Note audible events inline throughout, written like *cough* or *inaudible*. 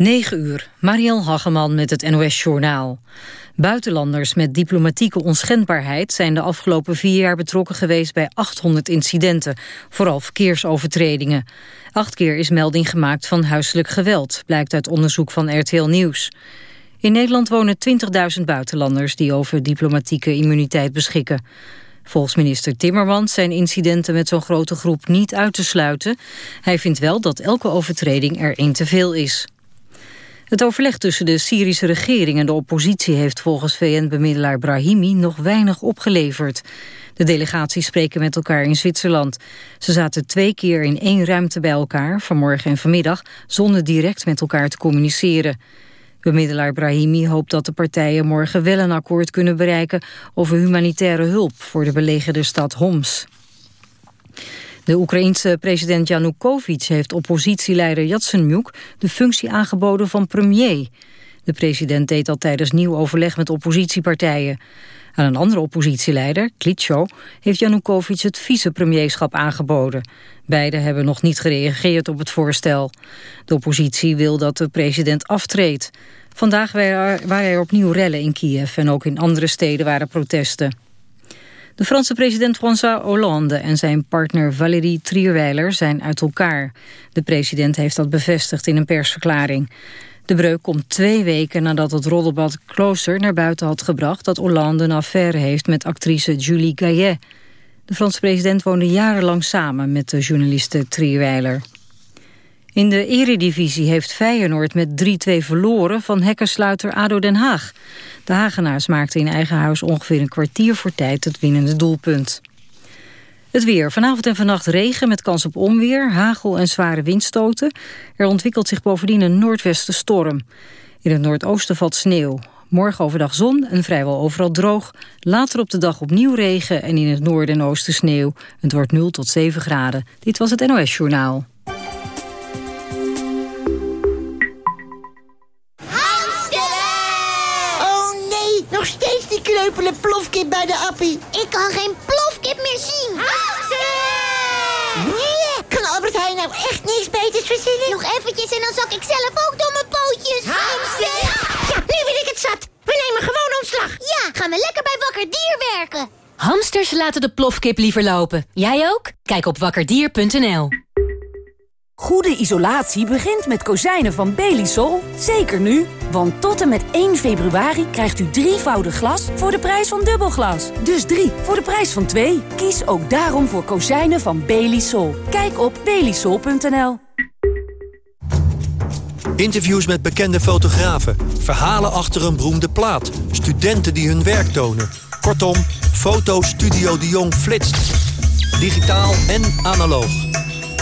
9 uur, Mariel Hageman met het NOS Journaal. Buitenlanders met diplomatieke onschendbaarheid zijn de afgelopen vier jaar betrokken geweest bij 800 incidenten, vooral verkeersovertredingen. Acht keer is melding gemaakt van huiselijk geweld, blijkt uit onderzoek van RTL Nieuws. In Nederland wonen 20.000 buitenlanders die over diplomatieke immuniteit beschikken. Volgens minister Timmermans zijn incidenten met zo'n grote groep niet uit te sluiten. Hij vindt wel dat elke overtreding er één te veel is. Het overleg tussen de Syrische regering en de oppositie heeft volgens VN-bemiddelaar Brahimi nog weinig opgeleverd. De delegaties spreken met elkaar in Zwitserland. Ze zaten twee keer in één ruimte bij elkaar, vanmorgen en vanmiddag, zonder direct met elkaar te communiceren. Bemiddelaar Brahimi hoopt dat de partijen morgen wel een akkoord kunnen bereiken over humanitaire hulp voor de belegerde stad Homs. De Oekraïense president Yanukovych heeft oppositieleider Yatsenyuk de functie aangeboden van premier. De president deed dat tijdens nieuw overleg met oppositiepartijen. Aan een andere oppositieleider, Klitschko, heeft Yanukovych het vicepremierschap aangeboden. Beiden hebben nog niet gereageerd op het voorstel. De oppositie wil dat de president aftreedt. Vandaag waren er opnieuw rellen in Kiev en ook in andere steden waren protesten. De Franse president François Hollande en zijn partner Valérie Trierweiler zijn uit elkaar. De president heeft dat bevestigd in een persverklaring. De breuk komt twee weken nadat het roddelbad Klooster naar buiten had gebracht... dat Hollande een affaire heeft met actrice Julie Gaillet. De Franse president woonde jarenlang samen met de journaliste Trierweiler. In de eredivisie heeft Feyenoord met 3-2 verloren van hekkersluiter ADO Den Haag. De Hagenaars maakten in eigen huis ongeveer een kwartier voor tijd het winnende doelpunt. Het weer. Vanavond en vannacht regen met kans op onweer, hagel en zware windstoten. Er ontwikkelt zich bovendien een noordwestenstorm. In het noordoosten valt sneeuw. Morgen overdag zon en vrijwel overal droog. Later op de dag opnieuw regen en in het noorden en oosten sneeuw. Het wordt 0 tot 7 graden. Dit was het NOS Journaal. Kreupele plofkip bij de appie. Ik kan geen plofkip meer zien. Nee, kan Albert Heijn nou echt niks beters verzinnen? Nog eventjes en dan zak ik zelf ook door mijn pootjes. Hamster! Ja, nu ben ik het zat. We nemen gewoon ontslag. Ja, gaan we lekker bij Wakker Dier werken. Hamsters laten de plofkip liever lopen. Jij ook? Kijk op wakkerdier.nl. Goede isolatie begint met kozijnen van Belisol. Zeker nu, want tot en met 1 februari krijgt u drievoudig glas voor de prijs van dubbelglas. Dus drie voor de prijs van twee. Kies ook daarom voor kozijnen van Belisol. Kijk op belisol.nl. Interviews met bekende fotografen, verhalen achter een beroemde plaat, studenten die hun werk tonen. Kortom, Foto Studio de Jong flitst. Digitaal en analoog.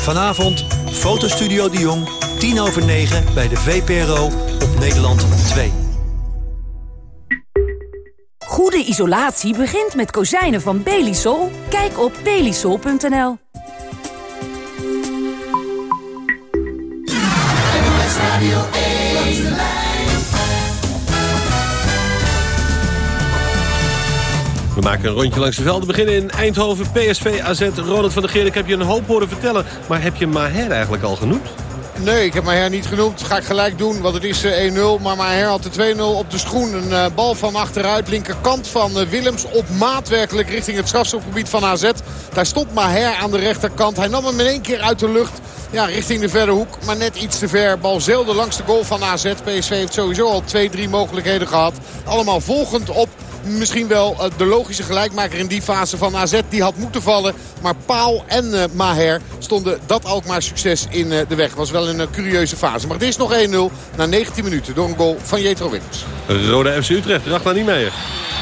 Vanavond Fotostudio de Jong, 10 over 9 bij de VPRO op Nederland 2. Goede isolatie begint met kozijnen van Belisol. Kijk op belisol.nl. We maken een rondje langs de velden. Beginnen in Eindhoven, PSV, AZ. Ronald van der Geer, ik heb je een hoop horen vertellen. Maar heb je Maher eigenlijk al genoemd? Nee, ik heb Maher niet genoemd. Ga ik gelijk doen, want het is 1-0. Maar Maher had de 2-0 op de schoen. Een uh, bal van achteruit, linkerkant van uh, Willems. Op maat werkelijk richting het strafschopgebied van AZ. Daar stond Maher aan de rechterkant. Hij nam hem in één keer uit de lucht. Ja, richting de verre hoek, maar net iets te ver. Bal zelden langs de goal van AZ. PSV heeft sowieso al twee, drie mogelijkheden gehad. Allemaal volgend op misschien wel eh, de logische gelijkmaker in die fase van AZ. Die had moeten vallen. Maar Paal en uh, Maher stonden dat ook maar succes in uh, de weg. Was wel een curieuze fase. Maar het is nog 1-0 na 19 minuten door een goal van Jetro Willems. Rode FC Utrecht, Ragnar niet meer.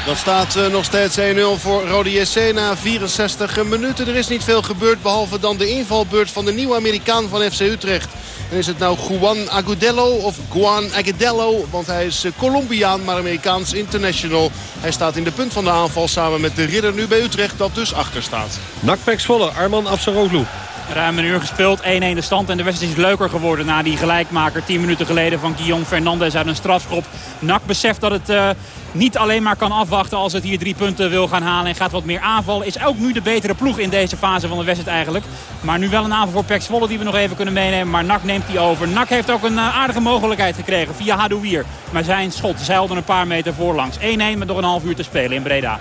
Dat staat uh, nog steeds 1-0 voor Rode JC na 64 minuten. Er is niet veel gebeurd behalve dan de invalbeurt van de nieuwe Amerikaan van FC Utrecht. En is het nou Juan Agudelo of Juan Agudelo? Want hij is Colombiaan, maar Amerikaans international. Hij staat in de punt van de aanval samen met de ridder nu bij Utrecht dat dus achter staat. Nakpek Zwolle, Arman Afsaroglu. Ruim een uur gespeeld, 1-1 de stand. En de wedstrijd is leuker geworden na die gelijkmaker 10 minuten geleden van Guillaume Fernandez uit een strafschop. Nak beseft dat het uh, niet alleen maar kan afwachten als het hier drie punten wil gaan halen. En gaat wat meer aanvallen. Is ook nu de betere ploeg in deze fase van de wedstrijd eigenlijk. Maar nu wel een aanval voor Pek Zwolle die we nog even kunnen meenemen. Maar Nak neemt die over. Nak heeft ook een eh, aardige mogelijkheid gekregen via Hadouier. Maar zijn schot zeilde een paar meter voorlangs. 1-1 met nog een half uur te spelen in Breda.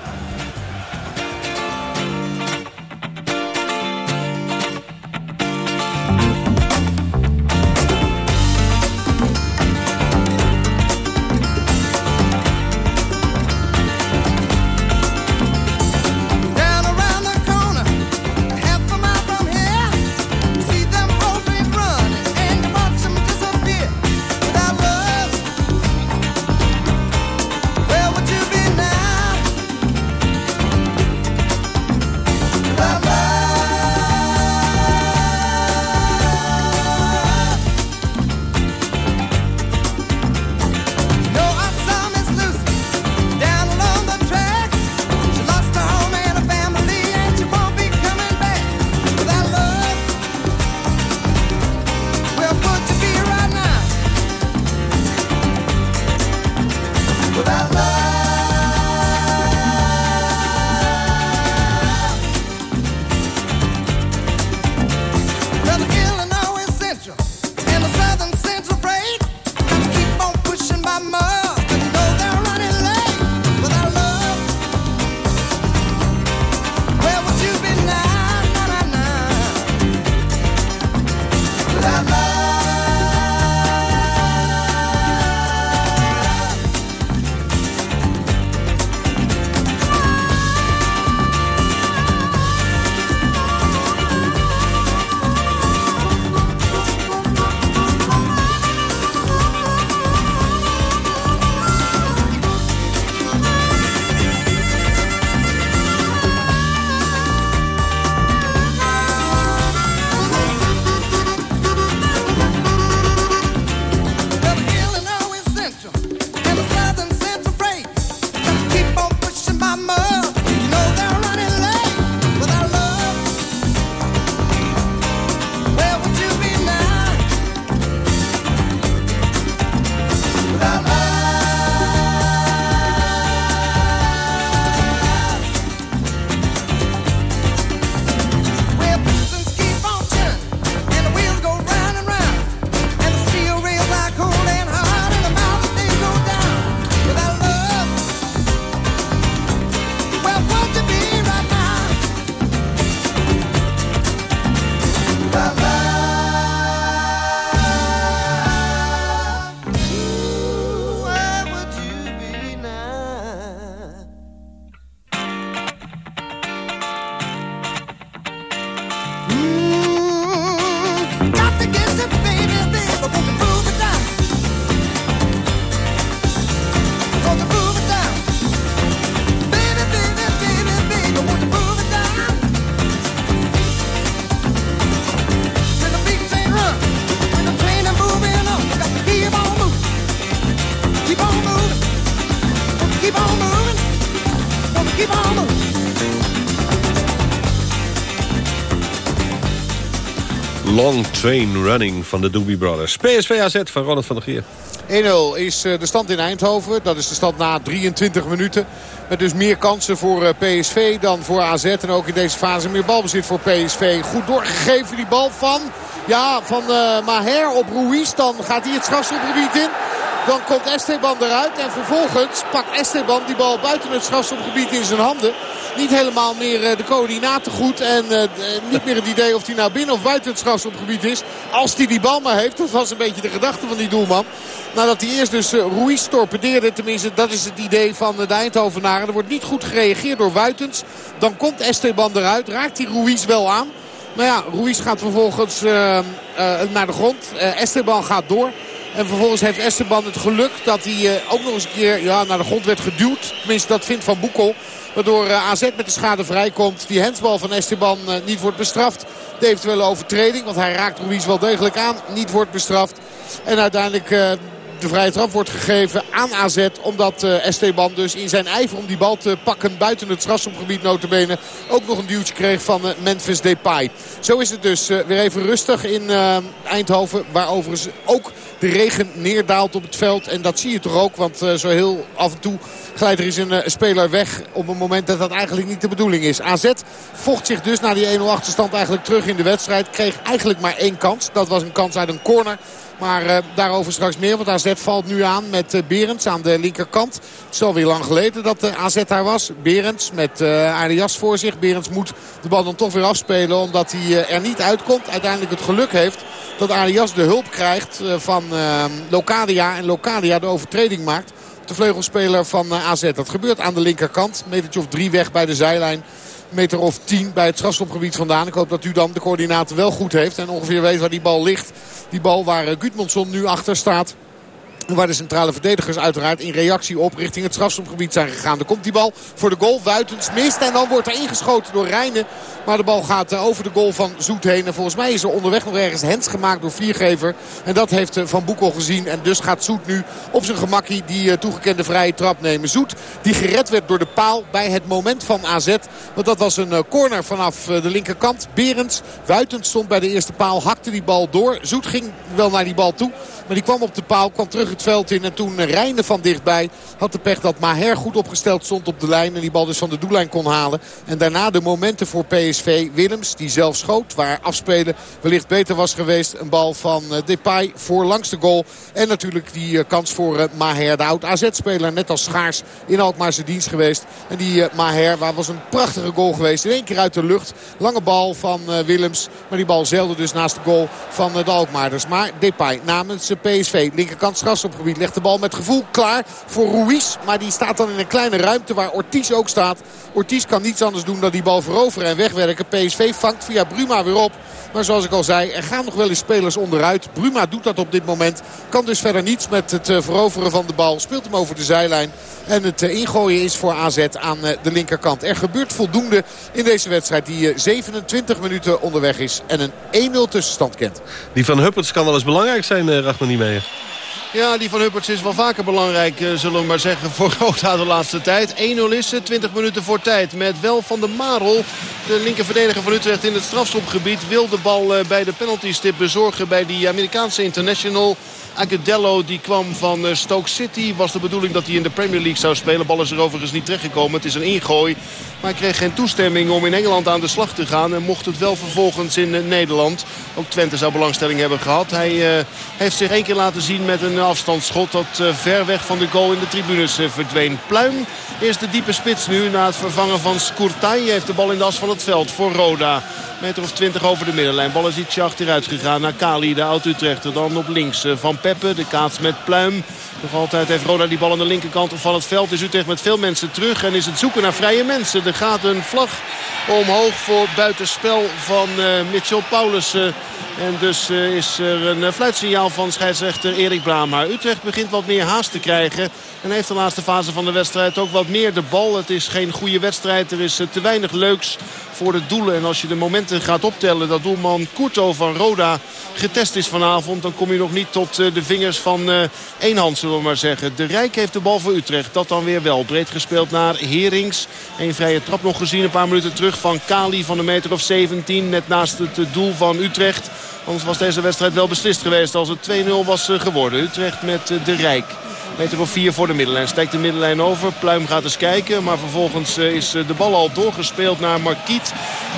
Train Running van de Doobie Brothers. PSV AZ van Ronald van der Geer. 1-0 is eh, de stand in Eindhoven. Dat is de stand na 23 minuten. Met dus meer kansen voor eh, PSV dan voor AZ. En ook in deze fase meer balbezit voor PSV. Goed doorgegeven die bal van, ja, van uh, Maher op Ruiz. Dan gaat hij het strafschopgebied in. Dan komt Esteban eruit. En vervolgens pakt Esteban die bal buiten het strafschopgebied in zijn handen. Niet helemaal meer de coördinaten goed. En uh, niet meer het idee of hij nou binnen of buiten het strafschopgebied is. Als hij die bal maar heeft. Dat was een beetje de gedachte van die doelman. Nadat hij eerst dus Ruiz torpedeerde. Tenminste, dat is het idee van de Eindhovenaren. Er wordt niet goed gereageerd door Wuitens. Dan komt Esteban eruit. Raakt hij Ruiz wel aan. Maar ja, Ruiz gaat vervolgens naar de grond. Esteban gaat door. En vervolgens heeft Esteban het geluk dat hij ook nog eens een keer ja, naar de grond werd geduwd. Tenminste, dat vindt Van Boekel. Waardoor AZ met de schade vrijkomt. Die hensbal van Esteban niet wordt bestraft. De eventuele overtreding, want hij raakt Ruiz wel degelijk aan. Niet wordt bestraft. En uiteindelijk de vrije trap wordt gegeven aan AZ. Omdat Esteban dus in zijn ijver om die bal te pakken buiten het strafschopgebied notabene ook nog een duwtje kreeg van Memphis Depay. Zo is het dus weer even rustig in Eindhoven. Waar overigens ook de regen neerdaalt op het veld. En dat zie je toch ook. Want zo heel af en toe glijdt er eens een speler weg op een moment dat dat eigenlijk niet de bedoeling is. AZ vocht zich dus na die 1-0 achterstand eigenlijk terug in de wedstrijd. Kreeg eigenlijk maar één kans. Dat was een kans uit een corner. Maar uh, daarover straks meer. Want AZ valt nu aan met uh, Berends aan de linkerkant. Het is alweer lang geleden dat de uh, AZ daar was. Berends met uh, Arias voor zich. Berends moet de bal dan toch weer afspelen. Omdat hij er niet uitkomt. Uiteindelijk het geluk heeft dat Arias de hulp krijgt van Locadia. En Locadia de overtreding maakt. De vleugelspeler van AZ. Dat gebeurt aan de linkerkant. Metertje of drie weg bij de zijlijn meter of 10 bij het strafschopgebied vandaan. Ik hoop dat u dan de coördinaten wel goed heeft. En ongeveer weet waar die bal ligt. Die bal waar eh, Gudmundsson nu achter staat. Waar de centrale verdedigers uiteraard in reactie op richting het strafschopgebied zijn gegaan. Dan komt die bal voor de goal. Wuitens mist en dan wordt er ingeschoten door Rijnen. Maar de bal gaat eh, over de goal van Zoet heen. En volgens mij is er onderweg nog ergens hens gemaakt door Viergever. En dat heeft eh, Van Boekel gezien. En dus gaat Zoet nu op zijn gemakkie die eh, toegekende vrije trap nemen. Zoet die gered werd door de paal bij het moment van AZ. Want dat was een corner vanaf de linkerkant. Berends, Wuitens stond bij de eerste paal, hakte die bal door. Zoet ging wel naar die bal toe. Maar die kwam op de paal, kwam terug het veld in. En toen Rijnen van dichtbij had de pech dat Maher goed opgesteld stond op de lijn. En die bal dus van de doellijn kon halen. En daarna de momenten voor PSV. Willems die zelf schoot. Waar afspelen wellicht beter was geweest. Een bal van eh, Depay voor langs de goal. En natuurlijk die eh, kans voor eh, Maher. De oud AZ-speler net als Schaars in Alkmaarse dienst geweest. En die Maher waar was een prachtige goal geweest. In één keer uit de lucht. Lange bal van Willems. Maar die bal zelden dus naast de goal van de Alkmaarders. Maar Depay namens PSV. Linkerkant strafschopgebied legt de bal met gevoel klaar voor Ruiz. Maar die staat dan in een kleine ruimte waar Ortiz ook staat. Ortiz kan niets anders doen dan die bal veroveren en wegwerken. PSV vangt via Bruma weer op. Maar zoals ik al zei, er gaan nog wel eens spelers onderuit. Bruma doet dat op dit moment. Kan dus verder niets met het eh, veroveren van de bal. Speelt hem over de zijlijn. En het eh, ingooien is voor AZ aan eh, de linkerkant. Er gebeurt voldoende in deze wedstrijd die 27 minuten onderweg is. En een 1-0 tussenstand kent. Die van Hupperts kan wel eens belangrijk zijn, Mee. Ja, die van Hupperts is wel vaker belangrijk, zullen we maar zeggen, *laughs* voor Roda de laatste tijd. 1-0 is het, 20 minuten voor tijd. Met wel Van de Marel, de linkerverdediger van Utrecht in het strafschopgebied... wil de bal bij de penaltystip bezorgen bij die Amerikaanse international... Agudelo die kwam van eh, Stoke City. Was de bedoeling dat hij in de Premier League zou spelen. Bal is er overigens niet terechtgekomen. Het is een ingooi. Maar hij kreeg geen toestemming om in Engeland aan de slag te gaan. En mocht het wel vervolgens in eh, Nederland. Ook Twente zou belangstelling hebben gehad. Hij uh, heeft zich één keer laten zien met een afstandsschot. Dat uh, ver weg van de goal in de tribunes verdween. Pluim is de diepe spits nu. Na het vervangen van Skurtai heeft de bal in de as van het veld voor Roda. Meter of 20 over de middenlijn. Bal is ietsje achteruit gegaan naar Kali, de oud-Utrechter. Dan op links van Peppe, de kaats met Pluim. Nog altijd heeft Roda die bal aan de linkerkant van het veld. Is Utrecht met veel mensen terug en is het zoeken naar vrije mensen. Er gaat een vlag omhoog voor buitenspel van uh, Mitchell Paulussen. En dus uh, is er een fluitsignaal van scheidsrechter Erik Braama. Utrecht begint wat meer haast te krijgen. En heeft de laatste fase van de wedstrijd ook wat meer de bal. Het is geen goede wedstrijd. Er is te weinig leuks voor de doelen. En als je de momenten gaat optellen dat doelman Kurto van Roda getest is vanavond... dan kom je nog niet tot de vingers van één hand, zullen we maar zeggen. De Rijk heeft de bal voor Utrecht. Dat dan weer wel. Breed gespeeld naar Herings. Een vrije trap nog gezien een paar minuten terug van Kali van een meter of 17. Net naast het doel van Utrecht. Anders was deze wedstrijd wel beslist geweest als het 2-0 was geworden. Utrecht met de Rijk. Meter of vier voor de middenlijn. Stijgt de middenlijn over. Pluim gaat eens kijken. Maar vervolgens is de bal al doorgespeeld naar Marquiet.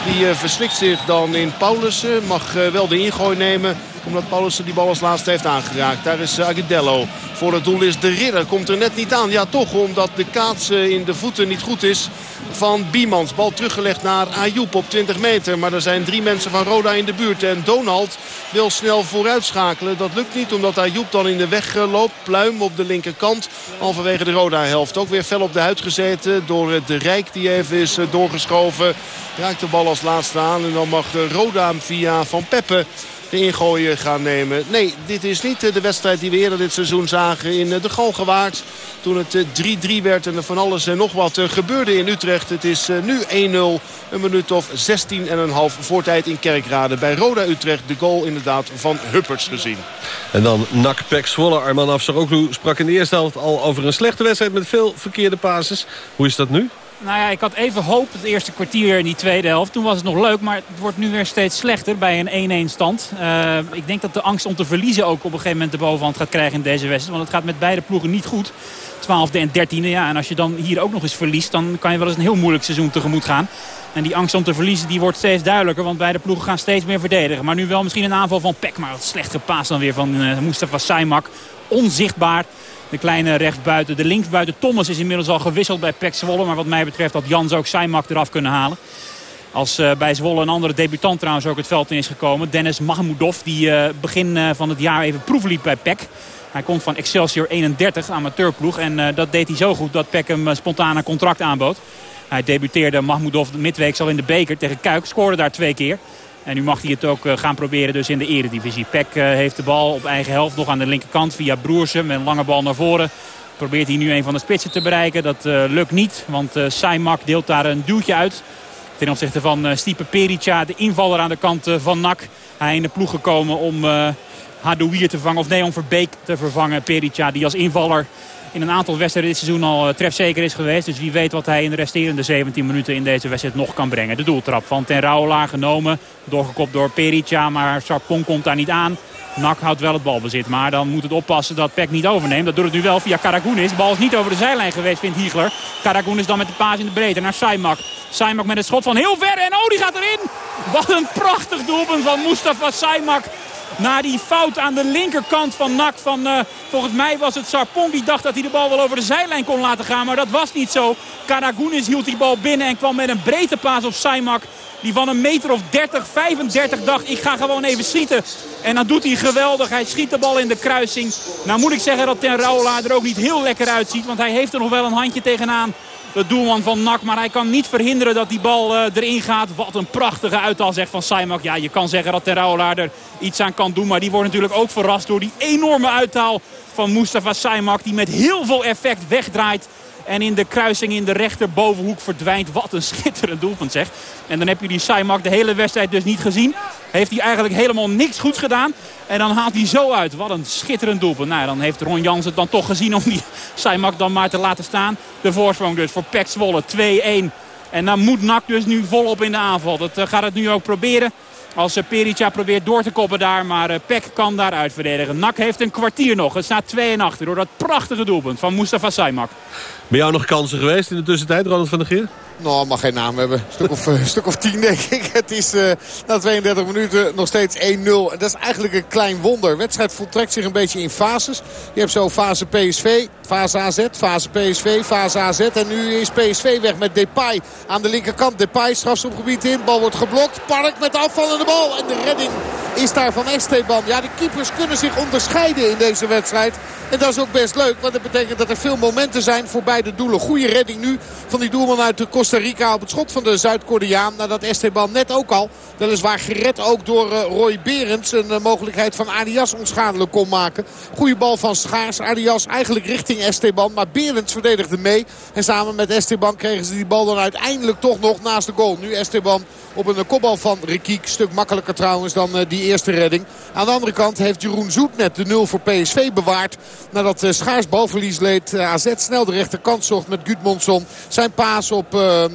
Die verslikt zich dan in Paulussen. Mag wel de ingooi nemen omdat Paulussen die bal als laatste heeft aangeraakt. Daar is Agudello. Voor het doel is de ridder. Komt er net niet aan. Ja toch omdat de kaats in de voeten niet goed is van Biemans. Bal teruggelegd naar Ayoub op 20 meter. Maar er zijn drie mensen van Roda in de buurt. En Donald wil snel vooruitschakelen. Dat lukt niet omdat Ayoub dan in de weg loopt. Pluim op de linkerkant. Halverwege de Roda-helft. Ook weer fel op de huid gezeten door de Rijk die even is doorgeschoven. Raakt de bal als laatste aan. En dan mag de Roda via Van Peppe de ingooien gaan nemen. Nee, dit is niet de wedstrijd die we eerder dit seizoen zagen in de Galgenwaard. Toen het 3-3 werd en er van alles en nog wat gebeurde in Utrecht. Het is nu 1-0. Een minuut of 16 en een half voortijd in Kerkrade. Bij Roda Utrecht de goal inderdaad van Hupperts gezien. En dan Nak Pek Zwolle. Arman Afsaroglu sprak in de eerste helft al over een slechte wedstrijd met veel verkeerde pases. Hoe is dat nu? Nou ja, ik had even hoop het eerste kwartier in die tweede helft. Toen was het nog leuk, maar het wordt nu weer steeds slechter bij een 1-1 stand. Uh, ik denk dat de angst om te verliezen ook op een gegeven moment de bovenhand gaat krijgen in deze wedstrijd. Want het gaat met beide ploegen niet goed. 12e en 13e. Ja, en als je dan hier ook nog eens verliest, dan kan je wel eens een heel moeilijk seizoen tegemoet gaan. En die angst om te verliezen die wordt steeds duidelijker. Want beide ploegen gaan steeds meer verdedigen. Maar nu wel misschien een aanval van Peck. Maar wat slechte paas dan weer van uh, Mustafa Saimak. Onzichtbaar. De kleine rechtsbuiten. De linksbuiten Thomas is inmiddels al gewisseld bij Pek Zwolle. Maar wat mij betreft had Jans ook Saimak eraf kunnen halen. Als uh, bij Zwolle een andere debutant trouwens ook het veld in is gekomen. Dennis Mahmoudov die uh, begin uh, van het jaar even proef liep bij Pek. Hij komt van Excelsior 31, amateurploeg. En dat deed hij zo goed dat Pek hem spontaan een contract aanbood. Hij debuteerde Mahmoudov midweek al in de beker tegen Kuik. Scoorde daar twee keer. En nu mag hij het ook gaan proberen dus in de eredivisie. Peck heeft de bal op eigen helft nog aan de linkerkant via Broersen. Met een lange bal naar voren. Probeert hij nu een van de spitsen te bereiken. Dat uh, lukt niet, want uh, Saimak deelt daar een duwtje uit. Ten opzichte van uh, Stipe Perica, de invaller aan de kant van NAC. Hij in de ploeg gekomen om Hadouier te vervangen. Of nee, om Verbeek te vervangen. Perica die als invaller in een aantal wedstrijden dit seizoen al trefzeker is geweest. Dus wie weet wat hij in de resterende 17 minuten in deze wedstrijd nog kan brengen. De doeltrap van Ten Rauwela genomen. Doorgekopt door Perica, maar Sarpong komt daar niet aan. Nak houdt wel het balbezit, maar dan moet het oppassen dat Peck niet overneemt. Dat doet het nu wel via Karagounis. De bal is niet over de zijlijn geweest, vindt Hiegler. Karagounis dan met de paas in de breedte naar Saimak. Saimak met een schot van heel ver en oh, die gaat erin. Wat een prachtig doelpunt van Mustafa Saimak. Na die fout aan de linkerkant van Nak. Van, uh, volgens mij was het Sarpong die dacht dat hij de bal wel over de zijlijn kon laten gaan. Maar dat was niet zo. Karagounis hield die bal binnen en kwam met een breedte paas op Saimak. Die van een meter of 30, 35 dacht ik ga gewoon even schieten. En dan doet hij geweldig. Hij schiet de bal in de kruising. Nou moet ik zeggen dat Ten Rauwla er ook niet heel lekker uitziet. Want hij heeft er nog wel een handje tegenaan. De doelman van NAC. Maar hij kan niet verhinderen dat die bal uh, erin gaat. Wat een prachtige uittal zegt van Saimak. Ja, je kan zeggen dat Ten Rauwla er iets aan kan doen. Maar die wordt natuurlijk ook verrast door die enorme uittaal van Mustafa Saimak. Die met heel veel effect wegdraait. En in de kruising in de rechterbovenhoek verdwijnt. Wat een schitterend doelpunt zeg. En dan heb je die Saimak de hele wedstrijd dus niet gezien. Heeft hij eigenlijk helemaal niks goeds gedaan. En dan haalt hij zo uit. Wat een schitterend doelpunt. Nou, dan heeft Ron Jans het dan toch gezien om die *laughs* Saimak dan maar te laten staan. De voorsprong dus voor Pek Zwolle 2-1. En dan moet Nak dus nu volop in de aanval. Dat uh, gaat het nu ook proberen. Als uh, Perica probeert door te koppen daar. Maar uh, Peck kan daar uitverdedigen. Nak heeft een kwartier nog. Het staat 2 en achter door dat prachtige doelpunt van Mustafa Saimak. Bij jou nog kansen geweest in de tussentijd, Ronald van der Geer? Nou, mag geen naam hebben. Een stuk of, uh, stuk of tien, denk ik. *laughs* Het is uh, na 32 minuten nog steeds 1-0. En dat is eigenlijk een klein wonder. De wedstrijd voltrekt zich een beetje in fases. Je hebt zo fase PSV, fase AZ, fase PSV, fase AZ. En nu is PSV weg met Depay aan de linkerkant. Depay strafschopgebied in. Bal wordt geblokt. Park met de bal. En de redding is daar van Esteban. Ja, de keepers kunnen zich onderscheiden in deze wedstrijd. En dat is ook best leuk. Want dat betekent dat er veel momenten zijn voor beide doelen. Goede redding nu van die doelman uit Costa Rica op het schot van de Zuid-Koreaan. Nadat Esteban net ook al, weliswaar gered ook door uh, Roy Berends... een uh, mogelijkheid van Arias onschadelijk kon maken. Goede bal van Schaars. Arias eigenlijk richting Esteban. Maar Berends verdedigde mee. En samen met Esteban kregen ze die bal dan uiteindelijk toch nog naast de goal. Nu Esteban op een kopbal van Rikiek. Stuk makkelijker trouwens dan uh, die eerste redding. Aan de andere kant heeft Jeroen Zoet net de 0 voor PSV bewaard. Nadat uh, Schaars balverlies leed. Uh, AZ snel de rechterkant zocht met Gudmondsson. Zijn paas op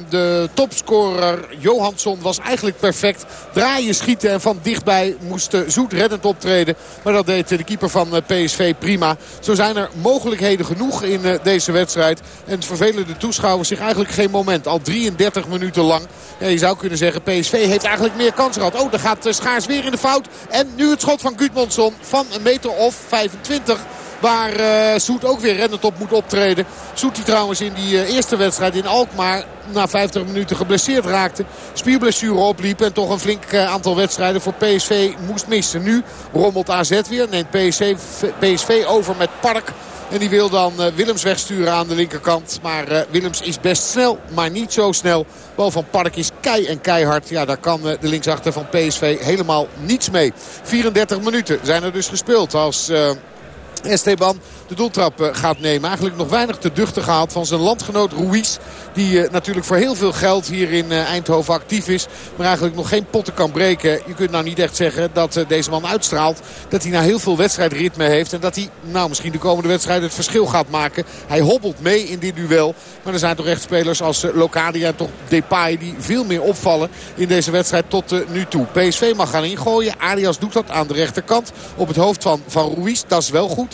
de topscorer Johansson was eigenlijk perfect. Draaien, schieten en van dichtbij moest Zoet reddend optreden. Maar dat deed de keeper van PSV prima. Zo zijn er mogelijkheden genoeg in deze wedstrijd. En het vervelende toeschouwers zich eigenlijk geen moment. Al 33 minuten lang. Ja, je zou kunnen zeggen PSV heeft eigenlijk meer kansen gehad. Oh, gaat Schaars weer in de fout. En nu het schot van Gudmondsson van een meter of 25. Waar uh, Soet ook weer rennend op moet optreden. Soet die trouwens in die uh, eerste wedstrijd in Alkmaar na 50 minuten geblesseerd raakte. Spierblessure opliep en toch een flink aantal wedstrijden voor PSV moest missen. Nu rommelt AZ weer. Neemt PSV, over met Park. En die wil dan Willems wegsturen aan de linkerkant. Maar Willems is best snel, maar niet zo snel. Bal van Park is kei en keihard. Ja, daar kan de linksachter van PSV helemaal niets mee. 34 minuten zijn er dus gespeeld als... Esteban de doeltrap eh, gaat nemen. Eigenlijk nog weinig te duchten gehaald van zijn landgenoot Ruiz. Die uh, natuurlijk voor heel veel geld hier in uh, Eindhoven actief is. Maar eigenlijk nog geen potten kan breken. Je kunt nou niet echt zeggen dat deze man uitstraalt. Dat hij nou heel veel wedstrijdritme heeft. En dat hij nou misschien de komende wedstrijd het verschil gaat maken. Hij hobbelt mee in dit duel. Maar er zijn toch echt spelers als Locadia en toch Depay. Die veel meer opvallen in deze wedstrijd tot nu toe. PSV mag gaan ingooien. Arias doet dat aan de rechterkant. Op het hoofd van, van Ruiz. Dat is wel goed.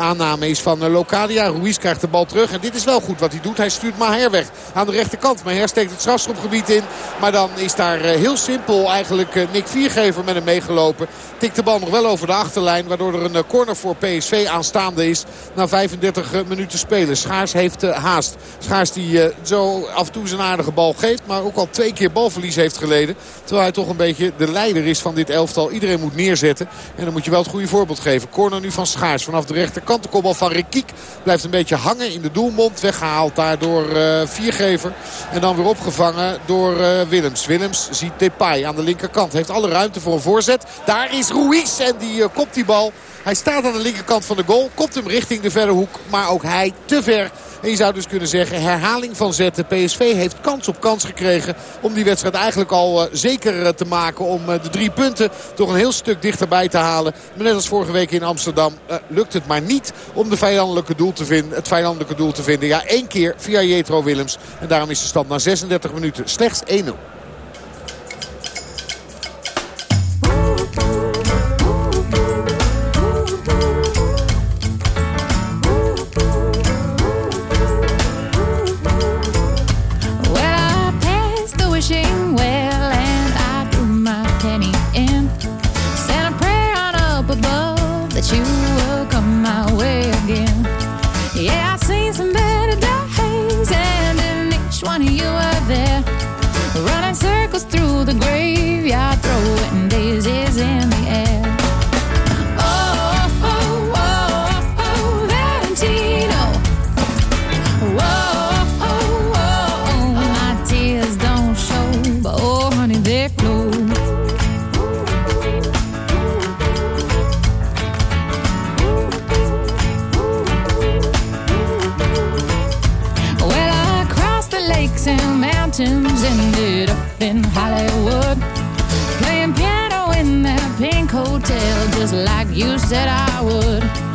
Aanname is van Locadia. Ruiz krijgt de bal terug. En dit is wel goed wat hij doet. Hij stuurt Maher weg aan de rechterkant. Maher steekt het strafschopgebied in. Maar dan is daar heel simpel eigenlijk Nick Viergever met hem meegelopen. Tikt de bal nog wel over de achterlijn. Waardoor er een corner voor PSV aanstaande is. Na 35 minuten spelen. Schaars heeft haast. Schaars die zo af en toe zijn aardige bal geeft. Maar ook al twee keer balverlies heeft geleden. Terwijl hij toch een beetje de leider is van dit elftal. Iedereen moet neerzetten. En dan moet je wel het goede voorbeeld geven. Corner nu van Schaars vanaf de rechterkant. De kopbal van Rekiek blijft een beetje hangen in de doelmond. Weggehaald daar door uh, Viergever. En dan weer opgevangen door uh, Willems. Willems ziet Depay aan de linkerkant. Heeft alle ruimte voor een voorzet. Daar is Ruiz en die uh, kopt die bal. Hij staat aan de linkerkant van de goal. Komt hem richting de verre hoek. Maar ook hij te ver. En je zou dus kunnen zeggen herhaling van zetten. PSV heeft kans op kans gekregen om die wedstrijd eigenlijk al uh, zeker uh, te maken. Om uh, de drie punten toch een heel stuk dichterbij te halen. Maar net als vorige week in Amsterdam lukt het maar niet om de vijandelijke doel te vinden, het vijandelijke doel te vinden. Ja, één keer via Jetro Willems. En daarom is de stand na 36 minuten slechts 1-0. You said I would.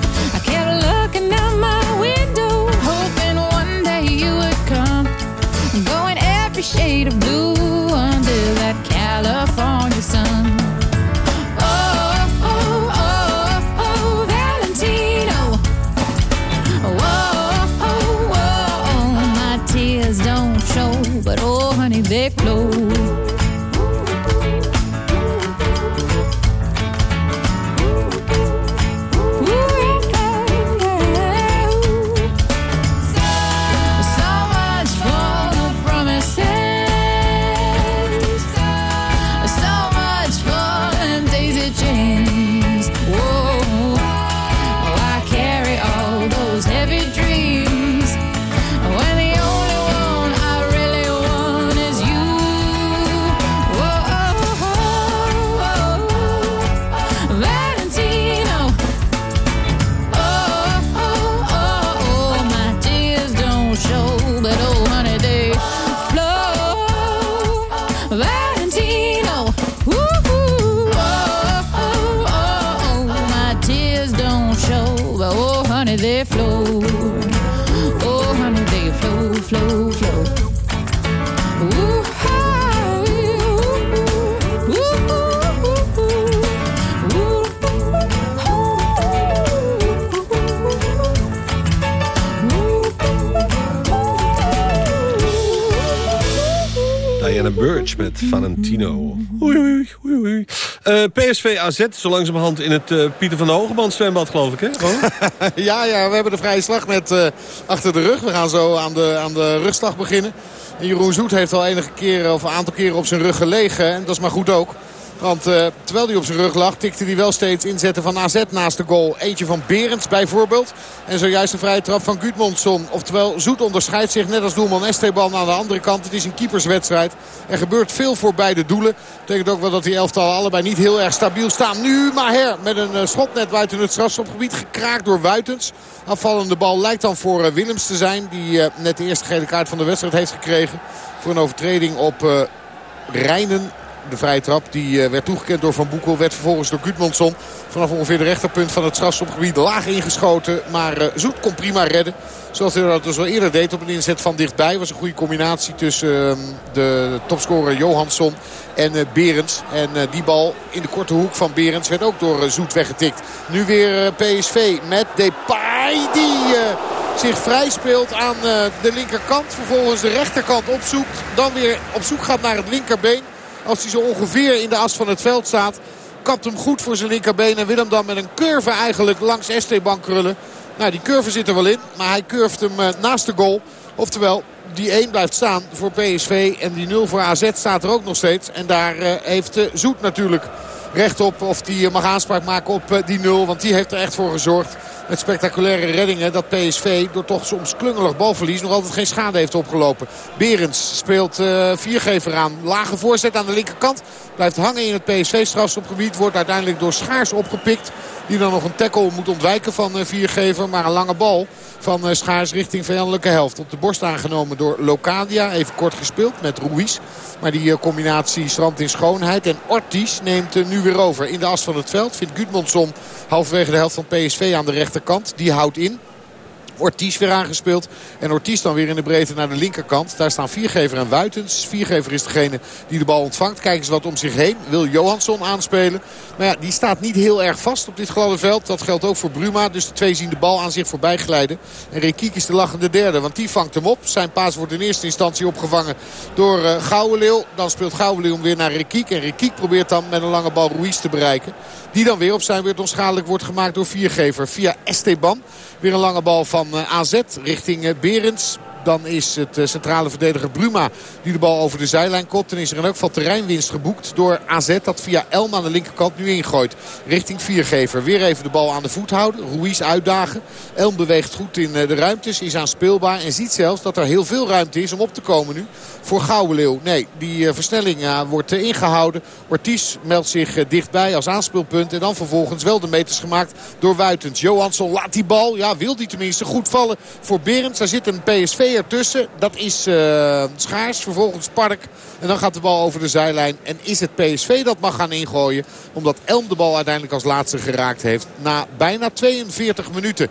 Valentino. Uh, PSV AZ, zo langzamerhand in het uh, Pieter van der Hogeband zwembad, geloof ik, hè? *laughs* ja, ja, we hebben de vrije slag met uh, achter de rug. We gaan zo aan de, aan de rugslag beginnen. En Jeroen Zoet heeft al enige keren of een aantal keren op zijn rug gelegen. En dat is maar goed ook. Want uh, terwijl hij op zijn rug lag, tikte hij wel steeds inzetten van AZ naast de goal. Eentje van Berends bijvoorbeeld. En zojuist een vrije trap van Gudmundsson. Oftewel, Zoet onderscheidt zich net als doelman Esteban aan de andere kant. Het is een keeperswedstrijd. Er gebeurt veel voor beide doelen. Dat betekent ook wel dat die elftal allebei niet heel erg stabiel staan. Nu Maher met een uh, schot net buiten het strafschopgebied. Gekraakt door Wuitens. Afvallende bal lijkt dan voor uh, Willems te zijn. Die net de eerste gele kaart van de wedstrijd heeft gekregen. Voor een overtreding op Rijnen de vrije trap die werd toegekend door Van Boekel. Werd vervolgens door Gudmundsson vanaf ongeveer de rechterpunt van het strafschopgebied laag ingeschoten. Maar Zoet kon prima redden. Zoals hij dat dus al eerder deed op een inzet van dichtbij. was een goede combinatie tussen de topscorer Johansson en Berends. En die bal in de korte hoek van Berends werd ook door Zoet weggetikt. Nu weer PSV met Depay die zich vrij speelt aan de linkerkant. Vervolgens de rechterkant opzoekt. Dan weer op zoek gaat naar het linkerbeen. Als hij zo ongeveer in de as van het veld staat. Kapt hem goed voor zijn linkerbeen. En wil hem dan met een curve eigenlijk langs Esteban krullen. Nou, die curve zit er wel in. Maar hij curft hem naast de goal. Oftewel, die 1 blijft staan voor PSV. En die 0 voor AZ staat er ook nog steeds. En daar heeft Zoet natuurlijk recht op. Of die mag aanspraak maken op die 0. Want die heeft er echt voor gezorgd met spectaculaire reddingen dat PSV door toch soms klungelig balverlies nog altijd geen schade heeft opgelopen. Berends speelt uh, viergever aan. Lage voorzet aan de linkerkant. Blijft hangen in het PSV-strafschopgebied. Wordt uiteindelijk door Schaars opgepikt. Die dan nog een tackle moet ontwijken van uh, viergever. Maar een lange bal van uh, Schaars richting vijandelijke helft. Op de borst aangenomen door Locadia. Even kort gespeeld met Ruiz. Maar die combinatie strandt in schoonheid. En Ortiz neemt nu weer over in de as van het veld. Vindt Gudmundsson halverwege de helft van PSV aan de rechterkant. Die houdt in. Ortiz weer aangespeeld. En Ortiz dan weer in de breedte naar de linkerkant. Daar staan Viergever en Wuitens. Viergever is degene die de bal ontvangt. Kijk eens wat om zich heen. Wil Johansson aanspelen. Maar ja, die staat niet heel erg vast op dit gladde veld. Dat geldt ook voor Bruma. Dus de twee zien de bal aan zich voorbij glijden. En Rekiek is de lachende derde. Want die vangt hem op. Zijn paas wordt in eerste instantie opgevangen door uh, Gouwenleeuw. Dan speelt Gouwenleeuw weer naar Rekiek. En Rekiek probeert dan met een lange bal Ruiz te bereiken. Die dan weer op zijn beurt onschadelijk wordt gemaakt door Viergever. Via Esteban. Weer een lange bal van AZ richting Berends. Dan is het centrale verdediger Bruma die de bal over de zijlijn kopt. Dan is er in elk geval terreinwinst geboekt door AZ. Dat via Elm aan de linkerkant nu ingooit. Richting Viergever. Weer even de bal aan de voet houden. Ruiz uitdagen. Elm beweegt goed in de ruimtes. Is aanspeelbaar. En ziet zelfs dat er heel veel ruimte is om op te komen nu. Voor Gouwenleeuw. Nee, die versnelling wordt ingehouden. Ortiz meldt zich dichtbij als aanspeelpunt. En dan vervolgens wel de meters gemaakt door Wuitens. Johansson laat die bal. Ja, wil die tenminste goed vallen voor Berends. Daar zit een PSV ertussen. Dat is uh, Schaars. Vervolgens Park. En dan gaat de bal over de zijlijn. En is het PSV dat mag gaan ingooien. Omdat Elm de bal uiteindelijk als laatste geraakt heeft. Na bijna 42 minuten.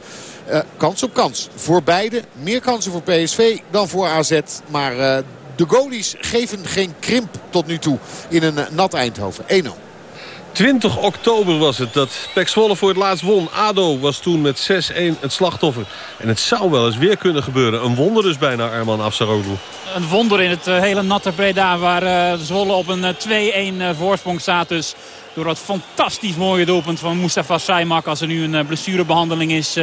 Uh, kans op kans. Voor beide. Meer kansen voor PSV dan voor AZ. Maar uh, de goalies geven geen krimp tot nu toe in een nat Eindhoven. 1-0. 20 oktober was het dat Pek Zwolle voor het laatst won. ADO was toen met 6-1 het slachtoffer. En het zou wel eens weer kunnen gebeuren. Een wonder dus bijna, Arman Afsaroglu. Een wonder in het uh, hele natte Breda... waar uh, Zwolle op een uh, 2-1 voorsprong staat. Dus door dat fantastisch mooie doelpunt van Mustafa Saimak. Als er nu een blessurebehandeling is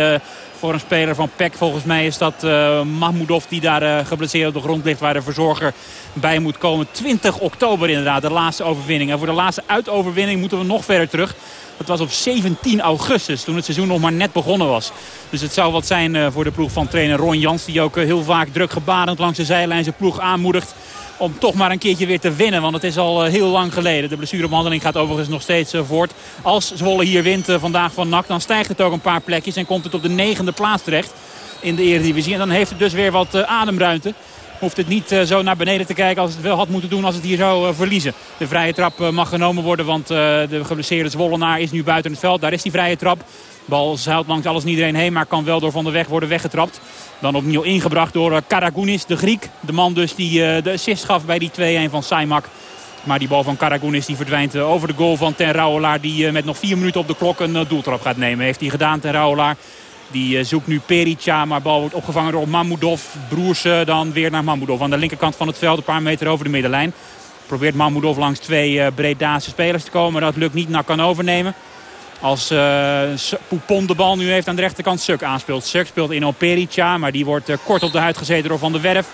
voor een speler van PEC. Volgens mij is dat uh, Mahmoudov die daar geblesseerd op de grond ligt. Waar de verzorger bij moet komen. 20 oktober inderdaad, de laatste overwinning. En voor de laatste uitoverwinning moeten we nog verder terug. Dat was op 17 augustus, toen het seizoen nog maar net begonnen was. Dus het zou wat zijn voor de ploeg van trainer Ron Jans. Die ook heel vaak druk gebarend langs de zijlijn zijn ploeg aanmoedigt om toch maar een keertje weer te winnen. Want het is al heel lang geleden. De blessurebehandeling gaat overigens nog steeds voort. Als Zwolle hier wint vandaag van NAC, dan stijgt het ook een paar plekjes. En komt het op de negende plaats terecht in de Eredivisie. En dan heeft het dus weer wat ademruimte. Hoeft het niet zo naar beneden te kijken als het wel had moeten doen als het hier zou verliezen. De vrije trap mag genomen worden, want de geblesseerde Zwollenaar is nu buiten het veld. Daar is die vrije trap. Bal zuilt langs alles en iedereen heen, maar kan wel door Van de Weg worden weggetrapt. Dan opnieuw ingebracht door Karagounis, de Griek. De man dus die de assist gaf bij die 2-1 van Saimak. Maar die bal van Karagounis die verdwijnt over de goal van Ten Rouwelaar. Die met nog vier minuten op de klok een doeltrap gaat nemen. Heeft hij gedaan, Ten Rouwelaar. Die zoekt nu Perica, maar bal wordt opgevangen door Mahmoudov. Broers dan weer naar Mahmoudov. Aan de linkerkant van het veld, een paar meter over de middenlijn. Probeert Mahmoudov langs twee uh, Bredaanse spelers te komen. Dat lukt niet, nou kan overnemen. Als uh, Poupon de bal nu heeft aan de rechterkant Suk aanspeelt. Suk speelt in op Perica, maar die wordt uh, kort op de huid gezeten door Van der Werf.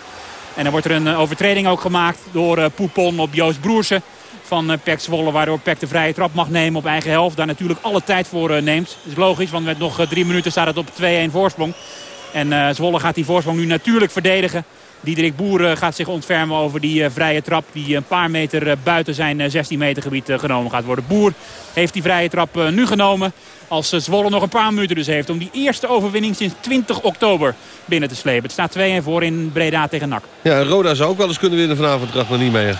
En dan wordt er een overtreding ook gemaakt door Poupon op Joost Broersen. Van uh, Pek Zwolle. Waardoor Pek de vrije trap mag nemen op eigen helft. Daar natuurlijk alle tijd voor uh, neemt. Is logisch, want met nog drie minuten staat het op 2-1 voorsprong. En Zwolle gaat die voorsprong nu natuurlijk verdedigen. Diederik Boer gaat zich ontfermen over die vrije trap. Die een paar meter buiten zijn 16 meter gebied genomen gaat worden. Boer heeft die vrije trap nu genomen. Als Zwolle nog een paar minuten dus heeft om die eerste overwinning sinds 20 oktober binnen te slepen. Het staat 2-1 voor in Breda tegen NAC. Ja, Roda zou ook wel eens kunnen winnen vanavond, maar niet meer.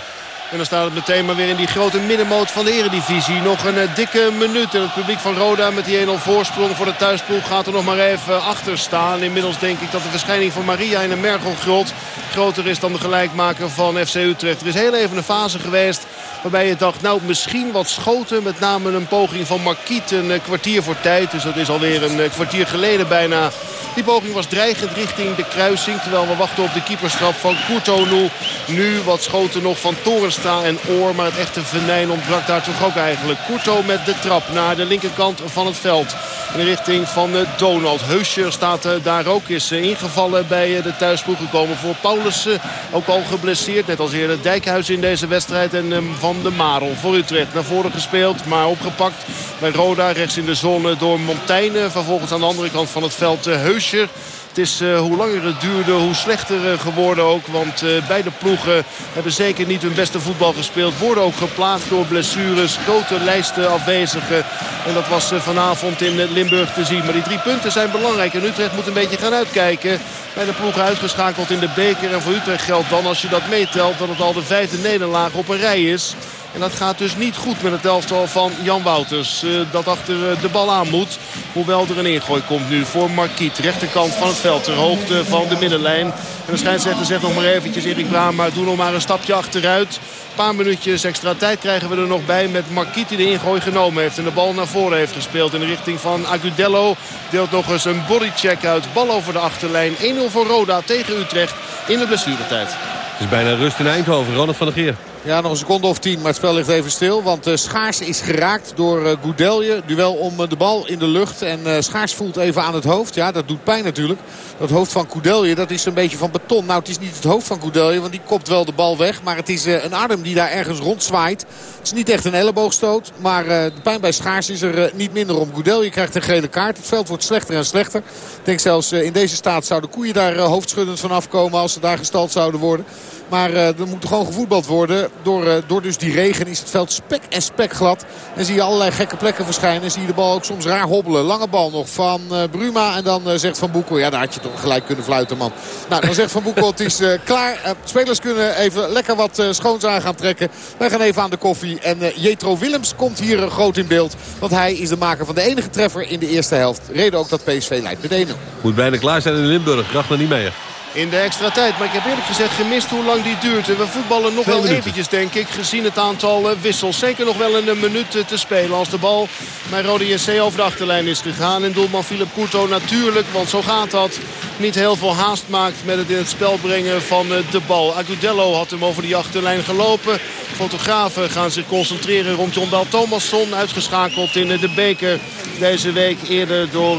En dan staat het meteen maar weer in die grote middenmoot van de eredivisie. Nog een uh, dikke minuut. En het publiek van Roda met die 1-0 voorsprong voor de thuisploeg gaat er nog maar even achter staan. Inmiddels denk ik dat de verschijning van Maria in een Mergelgrot groter is dan de gelijkmaker van FC Utrecht. Er is heel even een fase geweest waarbij je dacht, nou misschien wat schoten. Met name een poging van Marquiet een uh, kwartier voor tijd. Dus dat is alweer een uh, kwartier geleden bijna. Die poging was dreigend richting de kruising. Terwijl we wachten op de keeperstrap van Courtonou. Nu wat schoten nog van En Oor. Maar het echte venijn ontbrak daar toch ook eigenlijk. Courto met de trap naar de linkerkant van het veld. In de richting van Donald. Heuscher staat daar ook. Is ingevallen bij de thuisploeg gekomen voor Paulussen. Ook al geblesseerd. Net als eerder Dijkhuis in deze wedstrijd. En ehm, Van de Marel voor Utrecht. Naar voren gespeeld. Maar opgepakt bij Roda. Rechts in de zone door Montaigne. Vervolgens aan de andere kant van het veld Heuscher. Het is uh, hoe langer het duurde, hoe slechter uh, geworden ook. Want uh, beide ploegen hebben zeker niet hun beste voetbal gespeeld. Worden ook geplaagd door blessures. Grote lijsten afwezigen. En dat was vanavond in Limburg te zien. Maar die drie punten zijn belangrijk. En Utrecht moet een beetje gaan uitkijken. Bij de ploegen uitgeschakeld in de beker. En voor Utrecht geldt dan als je dat meetelt dat het al de vijfde nederlaag op een rij is. En dat gaat dus niet goed met het elftal van Jan Wouters. Uh, dat achter de bal aan moet. Hoewel er een ingooi komt nu voor Marquiet. Rechterkant van het veld ter hoogte van de middenlijn. En de scheidsrechter zegt nog maar eventjes Erik Braama. Doe nog maar een stapje achteruit. Een paar minuutjes extra tijd krijgen we er nog bij met Marquiet die de ingooi genomen heeft. En de bal naar voren heeft gespeeld in de richting van Agudello. Deelt nog eens een bodycheck uit. Bal over de achterlijn. 1-0 voor Roda tegen Utrecht in de blessuretijd. Het is bijna rust in Eindhoven. Ronald van der Geer. Ja, nog een seconde of tien, maar het spel ligt even stil. Want uh, Schaars is geraakt door uh, Goudelje. Duel om uh, de bal in de lucht. En Schaars voelt even aan het hoofd. Ja, dat doet pijn natuurlijk. Dat hoofd van Goudelje, dat is een beetje van beton. Nou, het is niet het hoofd van Goudelje, want die kopt wel de bal weg. Maar het is een arm die daar ergens rondzwaait. Het is niet echt een elleboogstoot. Maar de pijn bij Schaars is er niet minder om. Goudelje krijgt een gele kaart. Het veld wordt slechter en slechter. Ik denk zelfs in deze staat zouden koeien daar hoofdschuddend van afkomen als ze daar gestald zouden worden. Maar er moet gewoon gevoetbald worden. Door, uh, door dus die regen is het veld spek en spek glad. En zie je allerlei gekke plekken verschijnen. En zie je de bal ook soms raar hobbelen. Lange bal nog van uh, Bruma. En dan zegt Van Boekel. Ja, daar had je toch gelijk kunnen fluiten, man. Nou, dan zegt Van Boekel het is klaar. spelers kunnen even lekker wat schoons aan gaan trekken. Wij gaan even aan de koffie. En Jetro Willems komt hier groot in beeld. Want hij is de maker van de enige treffer in de eerste helft. Reden ook dat PSV leidt met 1-0. Moet bijna klaar zijn in Limburg. Niet meer in de extra tijd. Maar ik heb eerlijk gezegd gemist hoe lang die duurt. En we voetballen nog wel eventjes, denk ik. Gezien het aantal uh, wissels. Zeker nog wel een minuut uh, te spelen. Als de bal bij Rode JC over de achterlijn is gegaan. En doelman Philip Couto natuurlijk. Want zo gaat dat. Niet heel veel haast maakt met het in het spel brengen van uh, de bal. Agudello had hem over die achterlijn gelopen. Fotografen gaan zich concentreren rond John Bel Thomasson. Uitgeschakeld in de beker deze week eerder door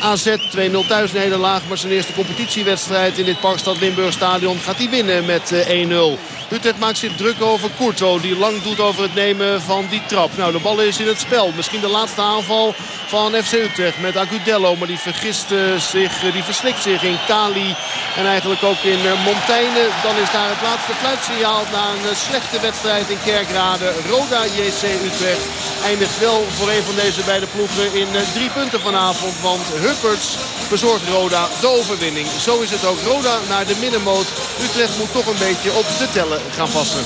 AZ. 2-0 thuisnederlaag. Maar zijn eerste competitiewedstrijd in dit Parkstad Limburg stadion gaat hij winnen met 1-0. Eh, Utrecht maakt zich druk over Courto. Die lang doet over het nemen van die trap. Nou, de bal is in het spel. Misschien de laatste aanval van FC Utrecht met Agudello. Maar die vergist uh, zich, uh, die verslikt zich in Kali. En eigenlijk ook in uh, Montaigne. Dan is daar het laatste fluitsignaal na een slechte wedstrijd in Kerkrade. Roda JC Utrecht eindigt wel voor een van deze beide ploegen in drie punten vanavond. Want Hupperts bezorgt Roda de overwinning. Zo is het ook. Roda naar de middenmoot. Utrecht moet toch een beetje op de tellen gaan passen.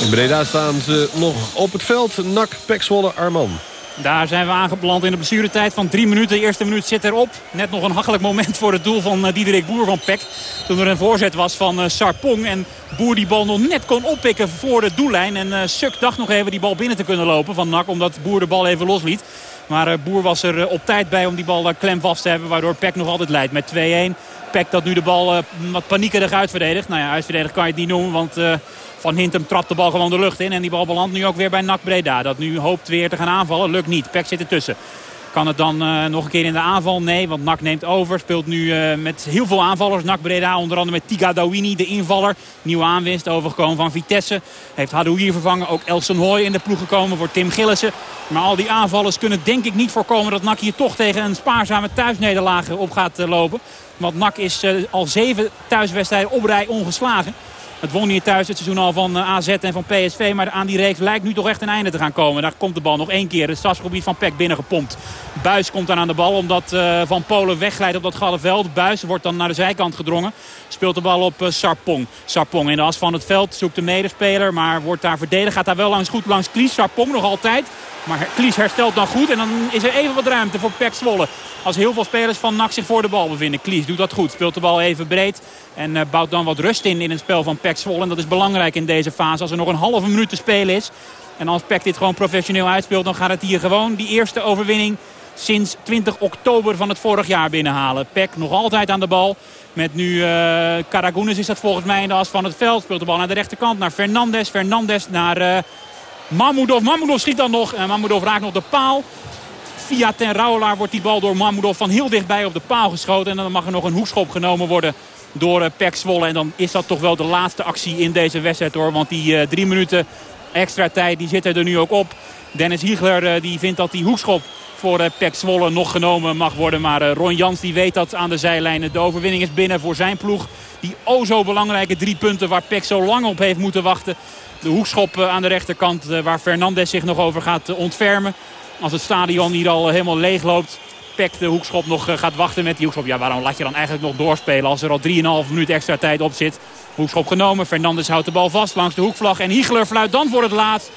In Breda staan ze nog op het veld. Nak, Pekswolle, Arman. Daar zijn we aangebeland in de blessuretijd van drie minuten. De eerste minuut zit erop. Net nog een hachelijk moment voor het doel van uh, Diederik Boer van Pek. Toen er een voorzet was van uh, Sarpong. En Boer die bal nog net kon oppikken voor de doellijn. En Suk dacht nog even die bal binnen te kunnen lopen van Nak. Omdat Boer de bal even losliet. Maar Boer was er op tijd bij om die bal klem vast te hebben. Waardoor Pek nog altijd leidt met 2-1. Pek dat nu de bal wat paniekerig uitverdedigt. Nou ja, uitverdedigd kan je het niet noemen. Want van Hintem trapt de bal gewoon de lucht in. En die bal belandt nu ook weer bij NAC Breda. Dat nu hoopt weer te gaan aanvallen. Lukt niet. Pek zit ertussen. Kan het dan uh, nog een keer in de aanval? Nee, want NAC neemt over. Speelt nu met heel veel aanvallers. NAC Breda onder andere met Tiga Dawini, de invaller. Nieuwe aanwinst overgekomen van Vitesse. Heeft hier vervangen. Ook Elson Hoy in de ploeg gekomen voor Tim Gillissen. Maar al die aanvallers kunnen denk ik niet voorkomen dat NAC hier toch tegen een spaarzame thuisnederlaag op gaat lopen. Want NAC is al zeven thuiswedstrijden op rij ongeslagen. Het won hier thuis het seizoen al van eh, AZ en van PSV. Maar aan die reeks lijkt nu toch echt een einde te gaan komen. Daar komt de bal nog één keer. Het stadsgebied van Peck binnengepompt. Buis komt dan aan de bal omdat uh, Van Polen wegglijdt op dat veld. Buis wordt dan naar de zijkant gedrongen. Speelt de bal op uh, Sarpong. Sarpong in de as van het veld zoekt de medespeler. Maar wordt daar verdedigd. Gaat daar wel langs goed langs Klies. Sarpong nog altijd. Maar Klies herstelt dan goed. En dan is er even wat ruimte voor Pek Zwolle. Als heel veel spelers van NAC zich voor de bal bevinden. Klies doet dat goed. Speelt de bal even breed. En bouwt dan wat rust in in het spel van Pek Zwolle. En dat is belangrijk in deze fase. Als er nog een halve minuut te spelen is. En als Pek dit gewoon professioneel uitspeelt. Dan gaat het hier gewoon die eerste overwinning sinds 20 oktober van het vorig jaar binnenhalen. Pek nog altijd aan de bal. Met nu uh, is dat volgens mij in de as van het veld. Speelt de bal naar de rechterkant. Naar Fernandes. Fernandes naar uh, Mamudov. Mamudov schiet dan nog. En Mamudov raakt nog de paal. Via ten Rouwelaar wordt die bal door Mamudov van heel dichtbij op de paal geschoten. En dan mag er nog een hoekschop genomen worden door uh, Pek Zwolle. En dan is dat toch wel de laatste actie in deze wedstrijd hoor. Want die uh, drie minuten extra tijd die zitten er nu ook op. Dennis Hiegler uh, die vindt dat die hoekschop voor Pek Zwolle nog genomen mag worden. Maar Ron Jans die weet dat aan de zijlijnen. De overwinning is binnen voor zijn ploeg. Die o zo belangrijke drie punten waar Pek zo lang op heeft moeten wachten. De hoekschop aan de rechterkant waar Fernandes zich nog over gaat ontfermen. Als het stadion hier al helemaal leeg loopt. Pek de hoekschop nog gaat wachten met die hoekschop. Ja, waarom laat je dan eigenlijk nog doorspelen als er al 3,5 minuut extra tijd op zit. Hoekschop genomen. Fernandes houdt de bal vast langs de hoekvlag. En Hiegler fluit dan voor het laatst.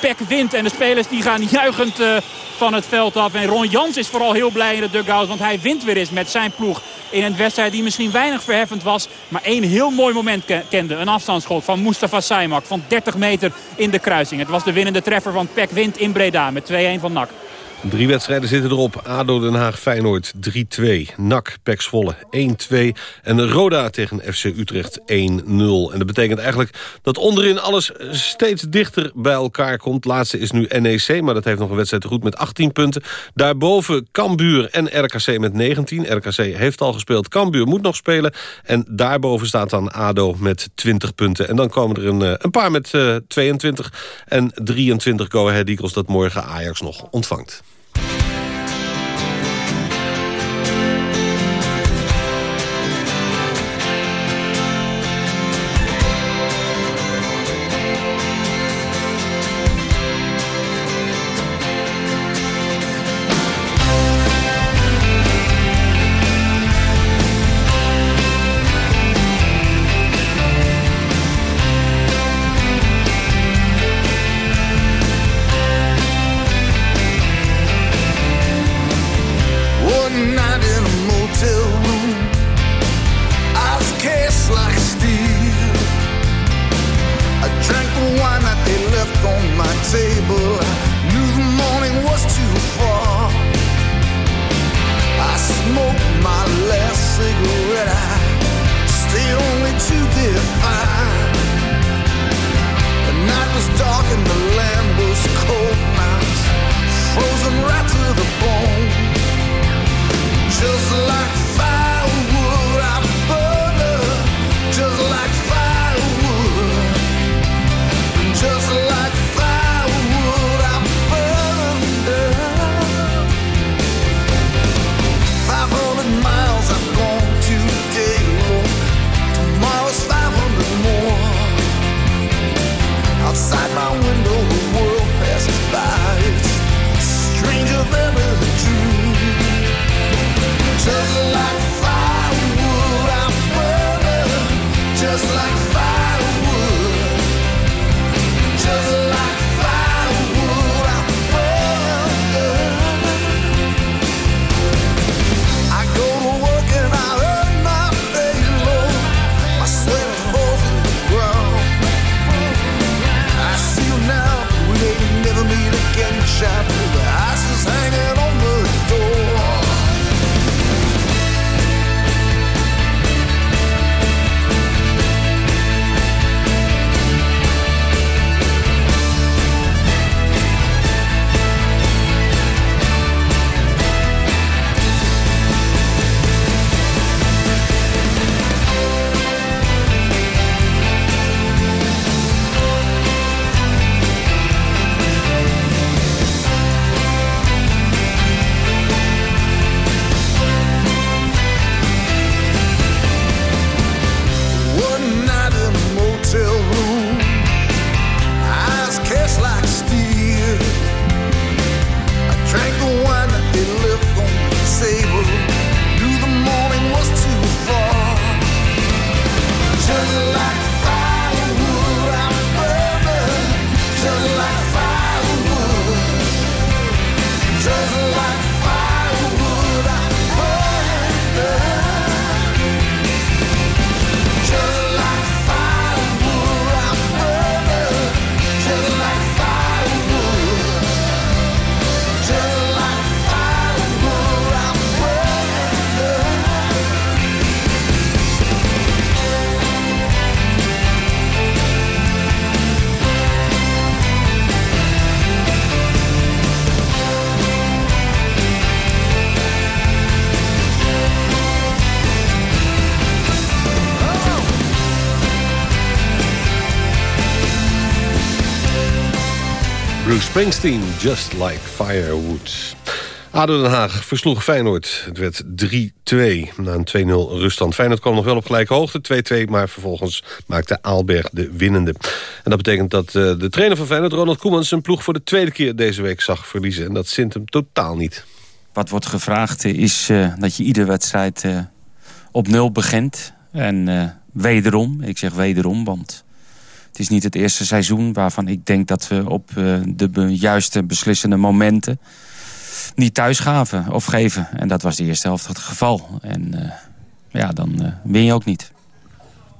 Pek wint en de spelers die gaan juichend uh, van het veld af. En Ron Jans is vooral heel blij in de dugout. Want hij wint weer eens met zijn ploeg in een wedstrijd die misschien weinig verheffend was. Maar één heel mooi moment kende. Een afstandsschot van Mustafa Saimak van 30 meter in de kruising. Het was de winnende treffer van Pek wint in Breda met 2-1 van NAC. Drie wedstrijden zitten erop. ADO Den Haag Feyenoord 3-2. NAC Pek Zwolle 1-2. En Roda tegen FC Utrecht 1-0. En dat betekent eigenlijk dat onderin alles steeds dichter bij elkaar komt. Laatste is nu NEC, maar dat heeft nog een wedstrijd goed met 18 punten. Daarboven Cambuur en RKC met 19. RKC heeft al gespeeld. Cambuur moet nog spelen. En daarboven staat dan ADO met 20 punten. En dan komen er een, eh, een paar met uh, 22 en 23 Go Ahead Eagles... dat morgen Ajax nog ontvangt. Springsteen, Just Like Firewood. ADO Den Haag versloeg Feyenoord. Het werd 3-2 na een 2-0 ruststand. Feyenoord kwam nog wel op gelijke hoogte, 2-2... maar vervolgens maakte Aalberg de winnende. En dat betekent dat uh, de trainer van Feyenoord, Ronald Koemans... zijn ploeg voor de tweede keer deze week zag verliezen. En dat zint hem totaal niet. Wat wordt gevraagd is uh, dat je iedere wedstrijd op nul begint. En wederom, ik zeg wederom, want... Het is niet het eerste seizoen waarvan ik denk dat we op de juiste beslissende momenten niet thuis gaven of geven. En dat was de eerste helft het geval. En uh, ja, dan uh, win je ook niet.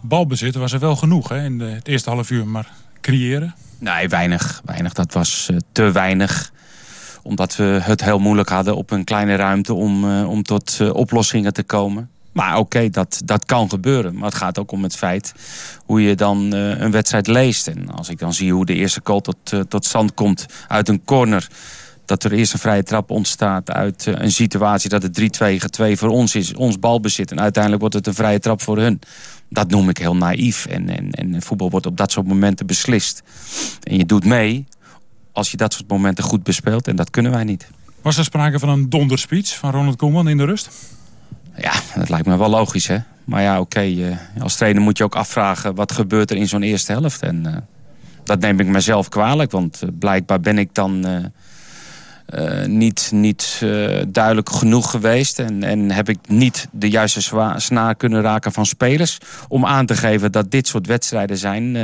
Balbezit was er wel genoeg hè, in de, het eerste half uur, maar creëren? Nee, weinig. weinig. Dat was uh, te weinig omdat we het heel moeilijk hadden op een kleine ruimte om, om tot oplossingen te komen. Maar oké, dat, dat kan gebeuren. Maar het gaat ook om het feit hoe je dan een wedstrijd leest. En als ik dan zie hoe de eerste goal tot, tot stand komt uit een corner dat er eerst een vrije trap ontstaat uit uh, een situatie dat het 3-2 voor ons is, ons balbezit. En uiteindelijk wordt het een vrije trap voor hun. Dat noem ik heel naïef. En, en, en voetbal wordt op dat soort momenten beslist. En je doet mee als je dat soort momenten goed bespeelt. En dat kunnen wij niet. Was er sprake van een donderspeech van Ronald Koeman in de rust? Ja, dat lijkt me wel logisch, hè. Maar ja, oké, uh, als trainer moet je ook afvragen... wat gebeurt er in zo'n eerste helft. En uh, dat neem ik mezelf kwalijk, want blijkbaar ben ik dan niet, niet duidelijk genoeg geweest. En, en heb ik niet de juiste snaar kunnen raken van spelers. Om aan te geven dat dit soort wedstrijden zijn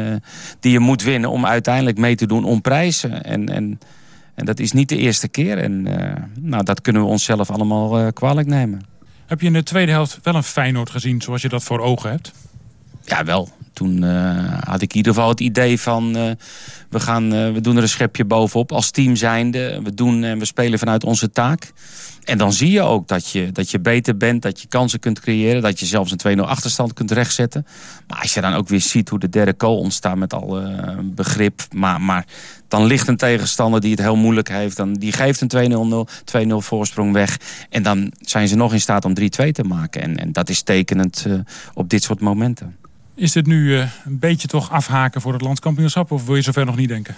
die je moet winnen. Om uiteindelijk mee te doen om prijzen. En, en, en dat is niet de eerste keer. En nou, dat kunnen we onszelf allemaal kwalijk nemen. Heb je in de tweede helft wel een Feyenoord gezien zoals je dat voor ogen hebt? Ja, wel. Toen uh, had ik in ieder geval het idee van... Uh, we, gaan, uh, we doen er een schepje bovenop als team zijnde. We, doen, en we spelen vanuit onze taak. En dan zie je ook dat je, dat je beter bent, dat je kansen kunt creëren... dat je zelfs een 2-0 achterstand kunt rechtzetten. Maar als je dan ook weer ziet hoe de derde goal ontstaat met alle begrip... Maar, maar dan ligt een tegenstander die het heel moeilijk heeft... Dan, die geeft een 2-0 2-0 voorsprong weg. En dan zijn ze nog in staat om 3-2 te maken. En, en dat is tekenend op dit soort momenten. Is dit nu uh, een beetje toch afhaken voor het landskampioenschap? Of wil je zover nog niet denken?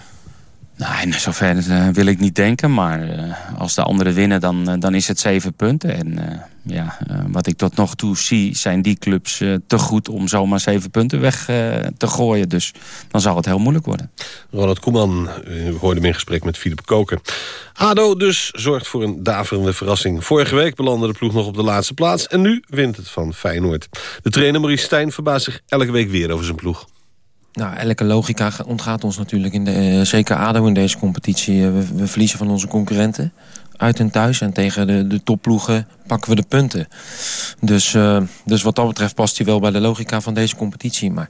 Nee, zover uh, wil ik niet denken. Maar uh, als de anderen winnen, dan, dan is het zeven punten. En ja, wat ik tot nog toe zie, zijn die clubs te goed om zomaar zeven punten weg te gooien. Dus dan zal het heel moeilijk worden. Ronald Koeman, u hoorde hem in gesprek met Philip Koken. ADO dus zorgt voor een daverende verrassing. Vorige week belandde de ploeg nog op de laatste plaats... en nu wint het van Feyenoord. De trainer Maurice Stijn verbaast zich elke week weer over zijn ploeg. Nou, elke logica ontgaat ons natuurlijk. In de, uh, zeker ADO in deze competitie. Uh, we, verliezen van onze concurrenten. Uit en thuis. En tegen de, de topploegen pakken we de punten. Dus, uh, dus wat dat betreft past hij wel bij de logica van deze competitie. Maar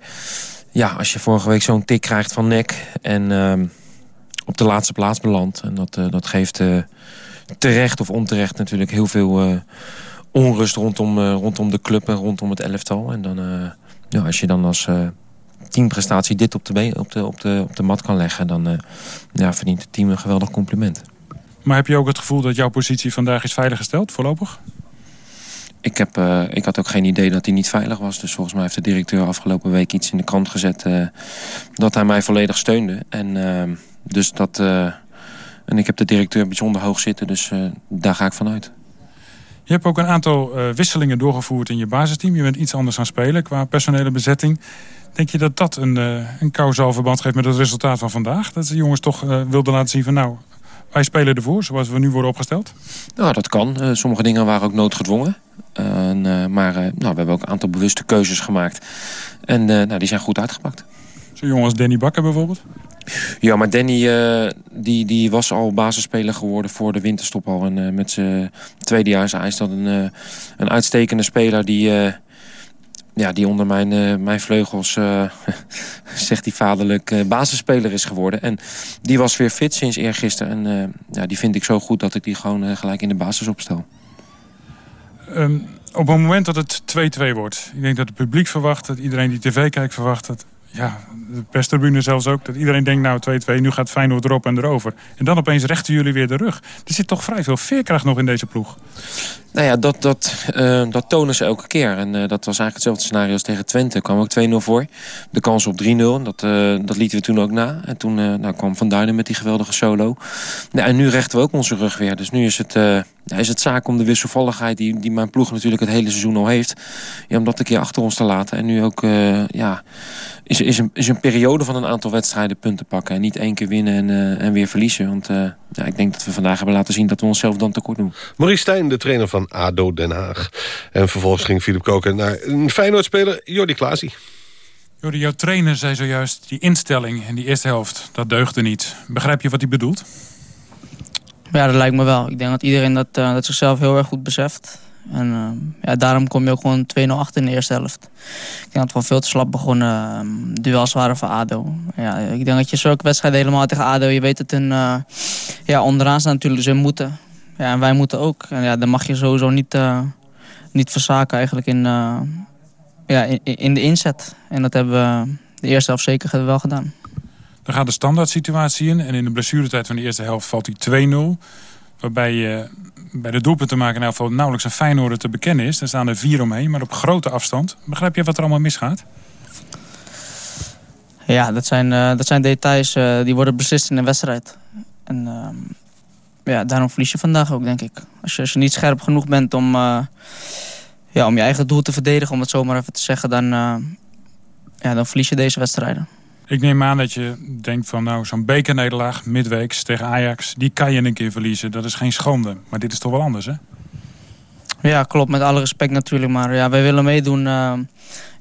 ja, als je vorige week zo'n tik krijgt van nek... en op de laatste plaats belandt... en dat, dat geeft terecht of onterecht natuurlijk heel veel onrust... Rondom, rondom de club en rondom het elftal. En dan, ja, als je dan als teamprestatie dit op de, op de, op de, op de mat kan leggen... dan uh, ja, verdient het team een geweldig compliment. Maar heb je ook het gevoel dat jouw positie vandaag is veiliggesteld, voorlopig? Ik, heb, uh, ik had ook geen idee dat hij niet veilig was. Dus volgens mij heeft de directeur afgelopen week iets in de krant gezet... Uh, dat hij mij volledig steunde. En, dus dat, en ik heb de directeur bijzonder hoog zitten, dus daar ga ik vanuit. Je hebt ook een aantal wisselingen doorgevoerd in je basisteam. Je bent iets anders gaan spelen qua personele bezetting. Denk je dat dat een, uh, een kausaal verband geeft met het resultaat van vandaag? Dat de jongens toch uh, wilden laten zien van nou, wij spelen ervoor zoals we nu worden opgesteld? Nou, dat kan. Uh, sommige dingen waren ook noodgedwongen. maar nou, we hebben ook een aantal bewuste keuzes gemaakt. En nou, die zijn goed uitgepakt. Zo'n jongen als Danny Bakker bijvoorbeeld? Ja, maar Danny die, die was al basisspeler geworden voor de winterstop al. En met zijn tweedejaars is dat een, een uitstekende speler die ja, die onder mijn, uh, mijn vleugels, uh, *laughs* zegt hij vaderlijk, uh, basisspeler is geworden. En die was weer fit sinds eergisteren. En ja, die vind ik zo goed dat ik die gewoon gelijk in de basis opstel. Um, op het moment dat het 2-2 wordt, ik denk dat het publiek verwacht, dat iedereen die tv kijkt verwacht, dat ja, de perstribune zelfs ook. Dat iedereen denkt, nou 2-2, nu gaat Feyenoord erop en erover. En dan opeens rechten jullie weer de rug. Er zit toch vrij veel veerkracht nog in deze ploeg. Nou ja, dat, dat, uh, dat tonen ze elke keer. En uh, dat was eigenlijk hetzelfde scenario als tegen Twente. kwam ook 2-0 voor. De kans op 3-0, dat, uh, dat lieten we toen ook na. En toen nou, kwam Van Duinen met die geweldige solo. Nou, en nu rechten we ook onze rug weer. Dus nu is het, ja, is het zaak om de wisselvalligheid... Die, die mijn ploeg natuurlijk het hele seizoen al heeft... Ja, om dat een keer achter ons te laten. En nu ook ja, is, is, een, is een periode van een aantal wedstrijden punten pakken. En niet één keer winnen en, en weer verliezen. Want ja, ik denk dat we vandaag hebben laten zien... dat we onszelf dan tekort doen. Maurice Stijn, de trainer van ADO Den Haag. En vervolgens ging Filip Koken naar een Feyenoord-speler, Jordi Klaasie. Jordi, jouw trainer zei zojuist... die instelling in die eerste helft, dat deugde niet. Begrijp je wat hij bedoelt? Ja, dat lijkt me wel. Ik denk dat iedereen dat, uh, dat zichzelf heel erg goed beseft. En uh, ja, daarom kom je ook gewoon 2-0 achter in de eerste helft. Ik denk dat we veel te slap begonnen. Um, duels waren voor ADO. Ja, ik denk dat je zulke wedstrijden helemaal tegen ADO... je weet het, een, uh, ja, onderaan staan natuurlijk, ze moeten. Ja, en wij moeten ook. En ja, dan mag je sowieso niet, uh, niet verzaken eigenlijk in, ja, in, in, de inzet. En dat hebben we de eerste helft zeker wel gedaan. Dan gaat de standaard situatie in. En in de blessuretijd van de eerste helft valt hij 2-0. Waarbij je bij de doelpunten maken geval nauwelijks een Feyenoord te bekennen is. Er staan er vier omheen, maar op grote afstand. Begrijp je wat er allemaal misgaat? Ja, dat zijn, uh, dat zijn details uh, die worden beslist in een wedstrijd. En uh, ja, daarom verlies je vandaag ook, denk ik. Als je, als je niet scherp genoeg bent om, uh, ja, om je eigen doel te verdedigen, om het zo maar even te zeggen, dan, ja, dan verlies je deze wedstrijden. Ik neem aan dat je denkt van nou zo'n bekernederlaag midweeks tegen Ajax, die kan je een keer verliezen. Dat is geen schande. Maar dit is toch wel anders, hè? Ja, klopt. Met alle respect natuurlijk. Maar ja, wij willen meedoen uh,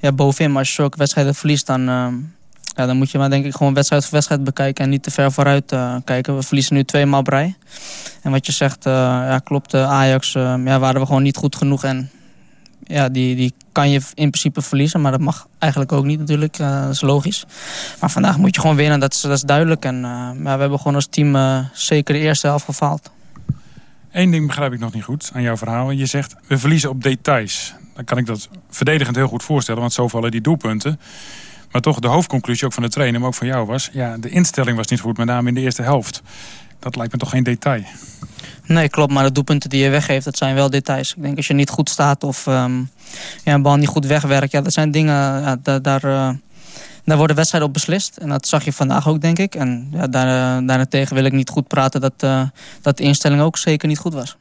ja, bovenin. Maar als je zulke wedstrijden verliest, dan, ja, dan moet je maar denk ik gewoon wedstrijd voor wedstrijd bekijken en niet te ver vooruit uh, kijken. We verliezen nu twee maal brei. En wat je zegt, ja, klopt. Ajax ja, waren we gewoon niet goed genoeg. En ja, die, die kan je in principe verliezen, maar dat mag eigenlijk ook niet natuurlijk. dat is logisch. Maar vandaag moet je gewoon winnen, dat is, dat is duidelijk. En ja, we hebben gewoon als team zeker de eerste helft gefaald. Eén ding begrijp ik nog niet goed aan jouw verhaal. Je zegt, we verliezen op details. Dan kan ik dat verdedigend heel goed voorstellen, want zo vallen die doelpunten. Maar toch de hoofdconclusie ook van de trainer, maar ook van jou was... ja, de instelling was niet goed, met name in de eerste helft. Dat lijkt me toch geen detail. Nee, klopt. Maar de doelpunten die je weggeeft, dat zijn wel details. Ik denk als je niet goed staat of um, ja, een bal niet goed wegwerkt... Ja, dat zijn dingen, ja, daar, daar, uh, daar worden wedstrijden op beslist. En dat zag je vandaag ook, denk ik. En ja, daar, uh, daarentegen wil ik niet goed praten dat, uh, dat de instelling ook zeker niet goed was.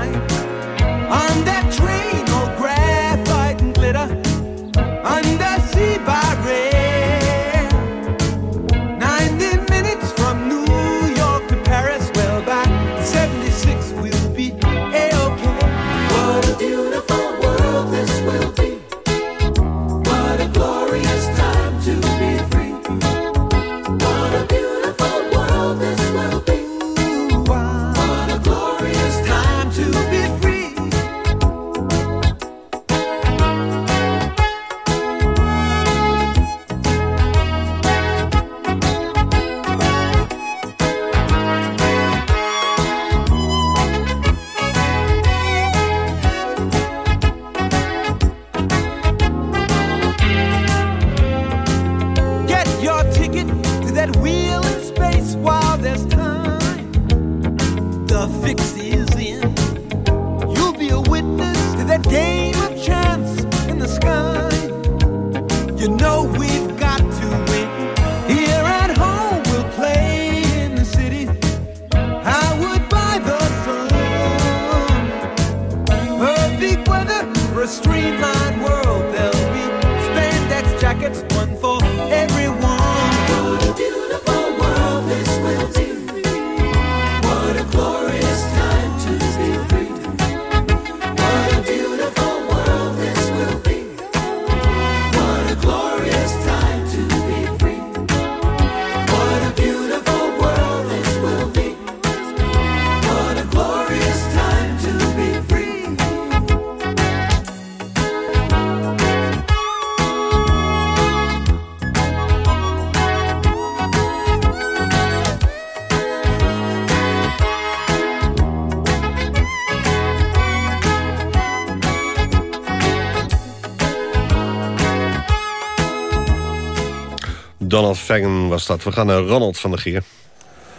time. Donald Fagan was dat. We gaan naar Ronald van der Geer.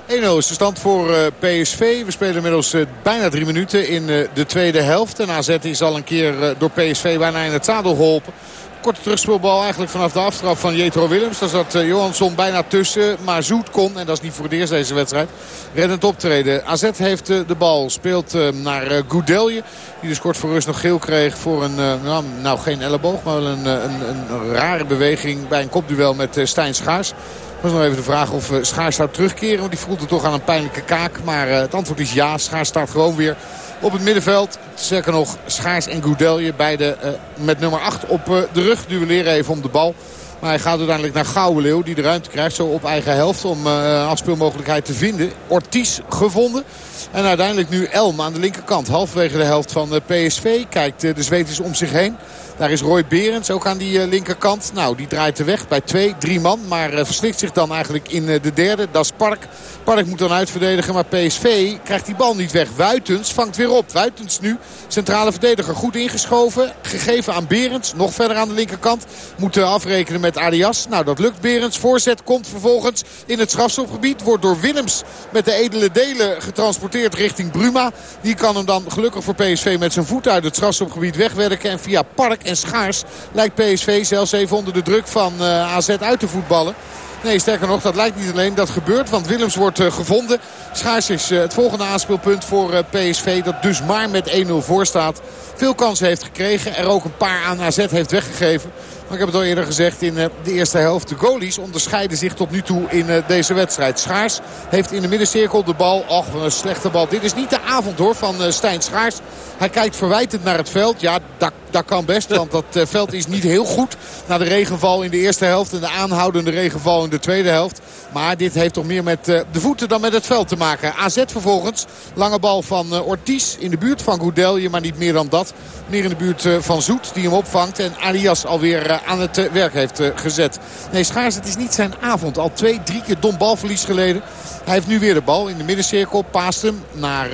1-0 is de stand voor eh, PSV. We spelen inmiddels eh, bijna drie minuten in eh, de tweede helft. En AZ is al een keer door PSV bijna in het zadel geholpen. Korte terugspeelbal eigenlijk vanaf de aftrap van Jetro Willems. Daar zat eh, Johansson bijna tussen. Maar Zoet kon, en dat is niet voor het eerst deze wedstrijd, reddend optreden. AZ heeft eh, de bal, speelt eh, naar Goudelje. Die dus kort voor rust nog geel kreeg voor een, nou, nou geen elleboog, maar wel een, een, een rare beweging bij een kopduel met Stijn Schaars. Het was nog even de vraag of Schaars zou terugkeren. Want die voelde toch aan een pijnlijke kaak. Maar het antwoord is ja. Schaars staat gewoon weer op het middenveld. Zeker nog Schaars en Goudelje. Beide eh, met nummer 8 op eh, de rug. Duelleren even om de bal. Maar hij gaat uiteindelijk naar Gouwenleeuw. Die de ruimte krijgt zo op eigen helft om eh, afspeelmogelijkheid te vinden. Ortiz gevonden. En uiteindelijk nu Elm aan de linkerkant. Halverwege de helft van PSV. Kijkt de Zweeders om zich heen. Daar is Roy Berends ook aan die eh, linkerkant. Nou, die draait de weg bij twee, drie man. Maar uh, verslikt zich dan eigenlijk in uh, de derde. Dat is Park. Park moet dan uitverdedigen. Maar PSV krijgt die bal niet weg. Wuitens vangt weer op. Wuitens nu centrale verdediger. Goed ingeschoven. Gegeven aan Berends. Nog verder aan de linkerkant. Moet afrekenen met Arias. Nou, dat lukt Berends. Voorzet komt vervolgens in het strafschopgebied. Wordt door Willems met de edele delen getransporteerd richting Bruma. Die kan hem dan gelukkig voor PSV met zijn voet uit het strafschopgebied wegwerken. En via Park en Schaars lijkt PSV zelfs even onder de druk van uh, AZ uit te voetballen. Nee, sterker nog, dat lijkt niet alleen. Dat gebeurt, want Willems wordt uh, gevonden. Schaars is uh, het volgende aanspeelpunt voor PSV. Dat dus maar met 1-0 voor staat. Veel kansen heeft gekregen. Er ook een paar aan AZ heeft weggegeven. Ik heb het al eerder gezegd in de eerste helft. De goalies onderscheiden zich tot nu toe in deze wedstrijd. Schaars heeft in de middencirkel de bal. Och, een slechte bal. Dit is niet de avond hoor van Stijn Schaars. Hij kijkt verwijtend naar het veld. Ja, dat, dat kan best. Want dat veld is niet heel goed. Na de regenval in de eerste helft. En de aanhoudende regenval in de tweede helft. Maar dit heeft toch meer met de voeten dan met het veld te maken. AZ vervolgens. Lange bal van Ortiz in de buurt van Goudelje. Maar niet meer dan dat. Meer in de buurt van Zoet die hem opvangt. En Arias alweer aan het werk heeft gezet. Nee, Schaars, het is niet zijn avond. Al twee, drie keer dom balverlies geleden. Hij heeft nu weer de bal in de middencirkel. Paast hem naar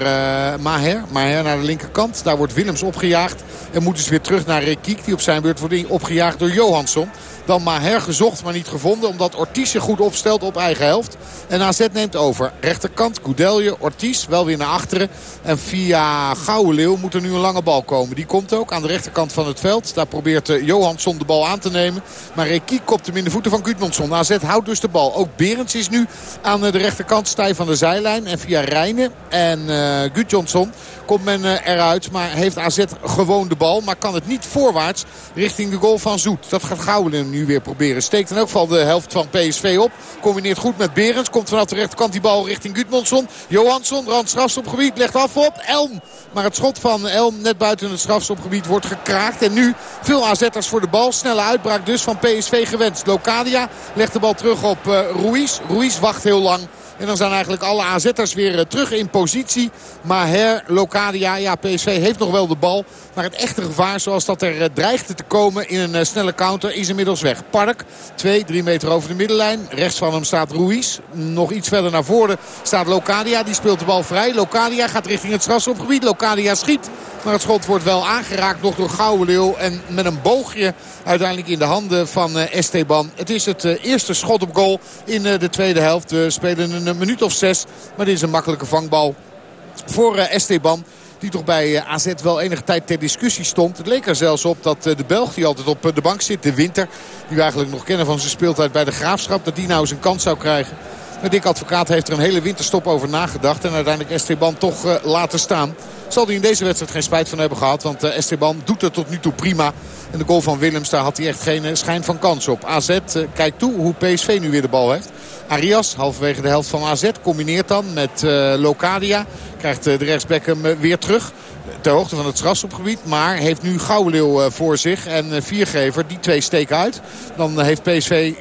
Maher. Maher naar de linkerkant. Daar wordt Willems opgejaagd. En moet dus weer terug naar Rekiek. Die op zijn beurt wordt opgejaagd door Johansson. Dan Maher gezocht, maar niet gevonden. Omdat Ortiz zich goed opstelt op eigen helft. En AZ neemt over. Rechterkant, Goudelje, Ortiz wel weer naar achteren. En via Gouwenleeuw moet er nu een lange bal komen. Die komt ook aan de rechterkant van het veld. Daar probeert Johansson de bal aan te nemen. Maar Rekiek kopt hem in de voeten van Gudmundsson. AZ houdt dus de bal. Ook Berends is nu aan de rechterkant stijf van de zijlijn. En via Rijnen en uh, Gudjonsson komt men eruit. Maar heeft AZ gewoon de bal. Maar kan het niet voorwaarts richting de goal van Zoet. Dat gaat Gouwenleeuw nu weer proberen. Steekt in elk geval de helft van PSV op. Combineert goed met Berends. Komt vanaf de rechterkant die bal richting Gudmundsson. Johansson, rand strafstopgebied, legt af op Elm. Maar het schot van Elm net buiten het strafstopgebied wordt gekraakt. En nu veel AZ'ers voor de bal. Snelle uitbraak dus van PSV gewenst. Locadia legt de bal terug op uh, Ruiz. Ruiz wacht heel lang. En dan zijn eigenlijk alle AZ'ers weer uh, terug in positie. Maher, Locadia, ja PSV heeft nog wel de bal. Maar het echte gevaar zoals dat er uh, dreigde te komen in een uh, snelle counter is inmiddels weg. Park, 2, 3 meter over de middenlijn. Rechts van hem staat Ruiz. Nog iets verder naar voren staat Locadia. Die speelt de bal vrij. Locadia gaat richting het strafschopgebied. Locadia schiet. Maar het schot wordt wel aangeraakt nog door Gouwenleeuw. En met een boogje uiteindelijk in de handen van Esteban. Het is het eerste schot op goal in de tweede helft. We spelen een minuut of zes. Maar dit is een makkelijke vangbal voor Esteban. Die toch bij eh, AZ wel enige tijd ter discussie stond. Het leek er zelfs op dat eh, de Belg die altijd op eh, de bank zit, de Winter. Die we eigenlijk nog kennen van zijn speeltijd bij de Graafschap. Dat die nou zijn kans zou krijgen. Maar Dick Advocaat heeft er een hele winterstop over nagedacht. En uiteindelijk Esteban toch laten staan. Zal hij in deze wedstrijd geen spijt van hebben gehad. Want uh, Esteban doet het tot nu toe prima. En de goal van Willems, daar had hij echt geen uh, schijn van kans op. AZ kijkt toe hoe PSV nu weer de bal heeft. Arias, halverwege de helft van AZ, combineert dan met Locadia. Krijgt de rechtsback hem weer terug ter hoogte van het strafschopgebied. Maar heeft nu Gouwleeuw voor zich en Viergever. Die twee steken uit. Dan heeft PSV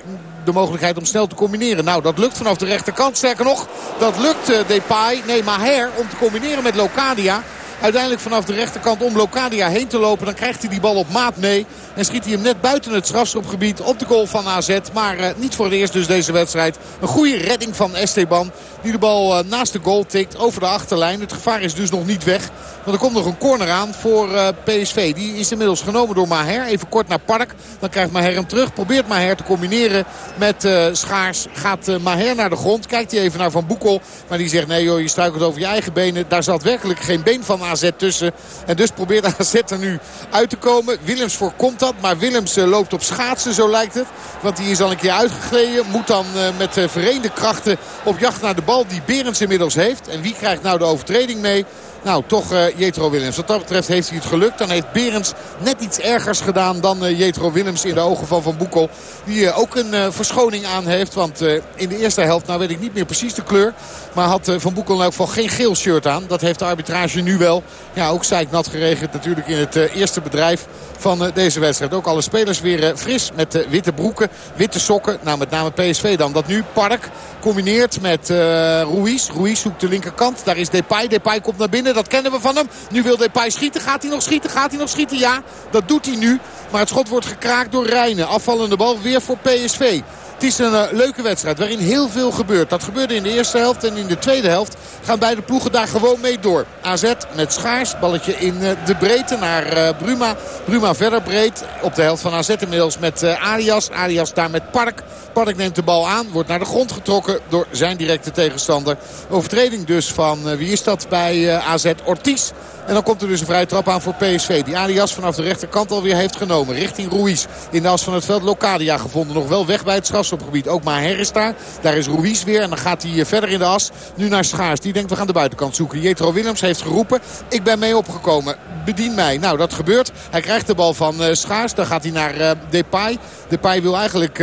de mogelijkheid om snel te combineren. Nou, dat lukt vanaf de rechterkant. Sterker nog, dat lukt uh, Depay, nee Maher, om te combineren met Locadia. Uiteindelijk vanaf de rechterkant om Locadia heen te lopen. Dan krijgt hij die bal op maat mee. En schiet hij hem net buiten het strafschopgebied op de goal van AZ. Maar uh, niet voor het eerst dus deze wedstrijd. Een goede redding van Esteban. Die de bal uh, naast de goal tikt over de achterlijn. Het gevaar is dus nog niet weg. Want er komt nog een corner aan voor uh, PSV. Die is inmiddels genomen door Maher. Even kort naar Park. Dan krijgt Maher hem terug. Probeert Maher te combineren met Schaars. Gaat Maher naar de grond. Kijkt hij even naar Van Boekel. Maar die zegt nee joh, je struikelt over je eigen benen. Daar zat werkelijk geen been van AZ tussen. En dus probeert *laughs* AZ er nu uit te komen. Willems voorkomt dat. Maar Willems loopt op schaatsen, zo lijkt het. Want die is al een keer uitgegleden. Moet dan met vereende krachten op jacht naar de bal die Berends inmiddels heeft. En wie krijgt nou de overtreding mee? Nou, toch uh, Jetro Willems. Wat dat betreft heeft hij het gelukt. Dan heeft Berends net iets ergers gedaan dan uh, Jetro Willems in de ogen van Van Boekel. Die uh, ook een verschoning aan heeft. Want in de eerste helft, nou weet ik niet meer precies de kleur. Maar had Van Boekel in elk geval geen geel shirt aan. Dat heeft de arbitrage nu wel. Ja, ook nat geregend natuurlijk in het eerste bedrijf van deze wedstrijd. Ook alle spelers weer fris met witte broeken, witte sokken. Nou, met name PSV dan. Dat nu Park combineert met Ruiz. Ruiz zoekt de linkerkant. Daar is Depay. Depay komt naar binnen. Dat kennen we van hem. Nu wil Depay schieten. Gaat hij nog schieten? Gaat hij nog schieten? Ja, dat doet hij nu. Maar het schot wordt gekraakt door Rijnen. Afvallende bal weer voor PSV. Het is een uh, leuke wedstrijd waarin heel veel gebeurt. Dat gebeurde in de eerste helft en in de tweede helft gaan beide ploegen daar gewoon mee door. AZ met Schaars, balletje in uh, de breedte naar uh, Bruma. Bruma verder breed op de helft van AZ inmiddels met Arias. Arias daar met Park. Park neemt de bal aan, wordt naar de grond getrokken door zijn directe tegenstander. Overtreding dus van, wie is dat bij AZ? Ortiz. En dan komt er dus een vrije trap aan voor PSV. Die Arias vanaf de rechterkant alweer heeft genomen. Richting Ruiz. In de as van het veld Locadia gevonden. Nog wel weg bij het strafschopgebied. Ook Maher is daar. Daar is Ruiz weer. En dan gaat hij verder in de as. Nu naar Schaars. Die denkt we gaan de buitenkant zoeken. Jetro Willems heeft geroepen. Ik ben mee opgekomen. Bedien mij. Nou dat gebeurt. Hij krijgt de bal van uh, Schaars. Dan gaat hij naar uh, Depay. Depay wil eigenlijk...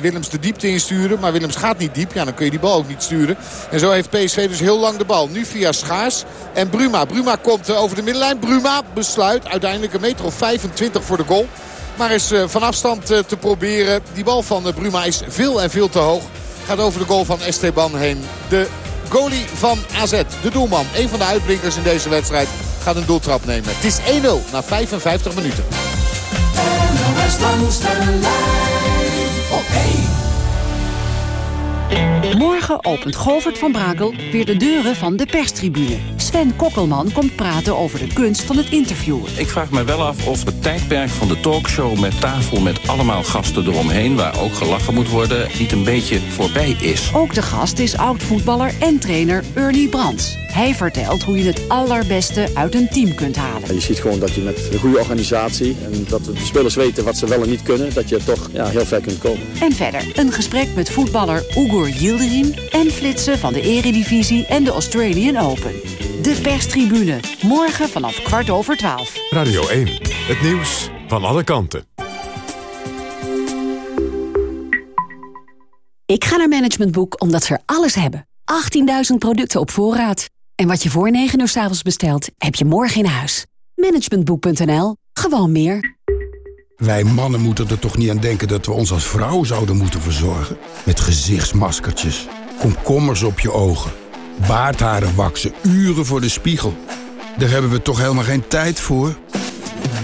Willems de diepte insturen. Maar Willems gaat niet diep. Ja, dan kun je die bal ook niet sturen. En zo heeft PSV dus heel lang de bal. Nu via Schaars en Bruma. Bruma komt over de middenlijn. Bruma besluit uiteindelijk een meter of 25 voor de goal. Maar is van afstand te proberen. Die bal van Bruma is veel en veel te hoog. Gaat over de goal van Esteban heen. De goalie van AZ, de doelman. Een van de uitblinkers in deze wedstrijd gaat een doeltrap nemen. Het is 1-0 na 55 minuten. Morgen opent Govert van Brakel weer de deuren van de perstribune. Sven Kokkelman komt praten over de kunst van het interviewen. Ik vraag me wel af of het tijdperk van de talkshow met tafel met allemaal gasten eromheen... waar ook gelachen moet worden, niet een beetje voorbij is. Ook de gast is oud-voetballer en trainer Ernie Brands. Hij vertelt hoe je het allerbeste uit een team kunt halen. Je ziet gewoon dat je met een goede organisatie... en dat de spelers weten wat ze wel en niet kunnen... dat je toch ja, heel ver kunt komen. En verder een gesprek met voetballer Ugur Yildirim... en flitsen van de Eredivisie en de Australian Open. De perstribune. Morgen vanaf kwart over twaalf. Radio 1. Het nieuws van alle kanten. Ik ga naar Management Boek omdat ze er alles hebben. 18.000 producten op voorraad. En wat je voor 9 uur s avonds bestelt, heb je morgen in huis. Managementboek.nl. Gewoon meer. Wij mannen moeten er toch niet aan denken dat we ons als vrouw zouden moeten verzorgen? Met gezichtsmaskertjes, komkommers op je ogen, baardharen waksen, uren voor de spiegel. Daar hebben we toch helemaal geen tijd voor?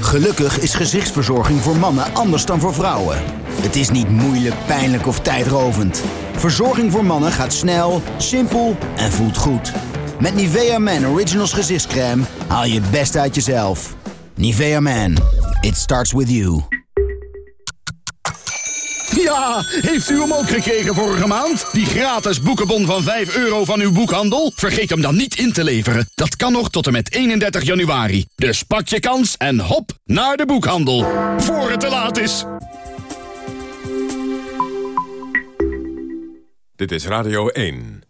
Gelukkig is gezichtsverzorging voor mannen anders dan voor vrouwen. Het is niet moeilijk, pijnlijk of tijdrovend. Verzorging voor mannen gaat snel, simpel en voelt goed. Met Nivea Man Originals gezichtscreme haal je het best uit jezelf. Nivea Man, it starts with you. Ja, heeft u hem ook gekregen vorige maand? Die gratis boekenbon van 5 euro van uw boekhandel? Vergeet hem dan niet in te leveren. Dat kan nog tot en met 31 januari. Dus pak je kans en hop naar de boekhandel. Voor het te laat is. Dit is Radio 1.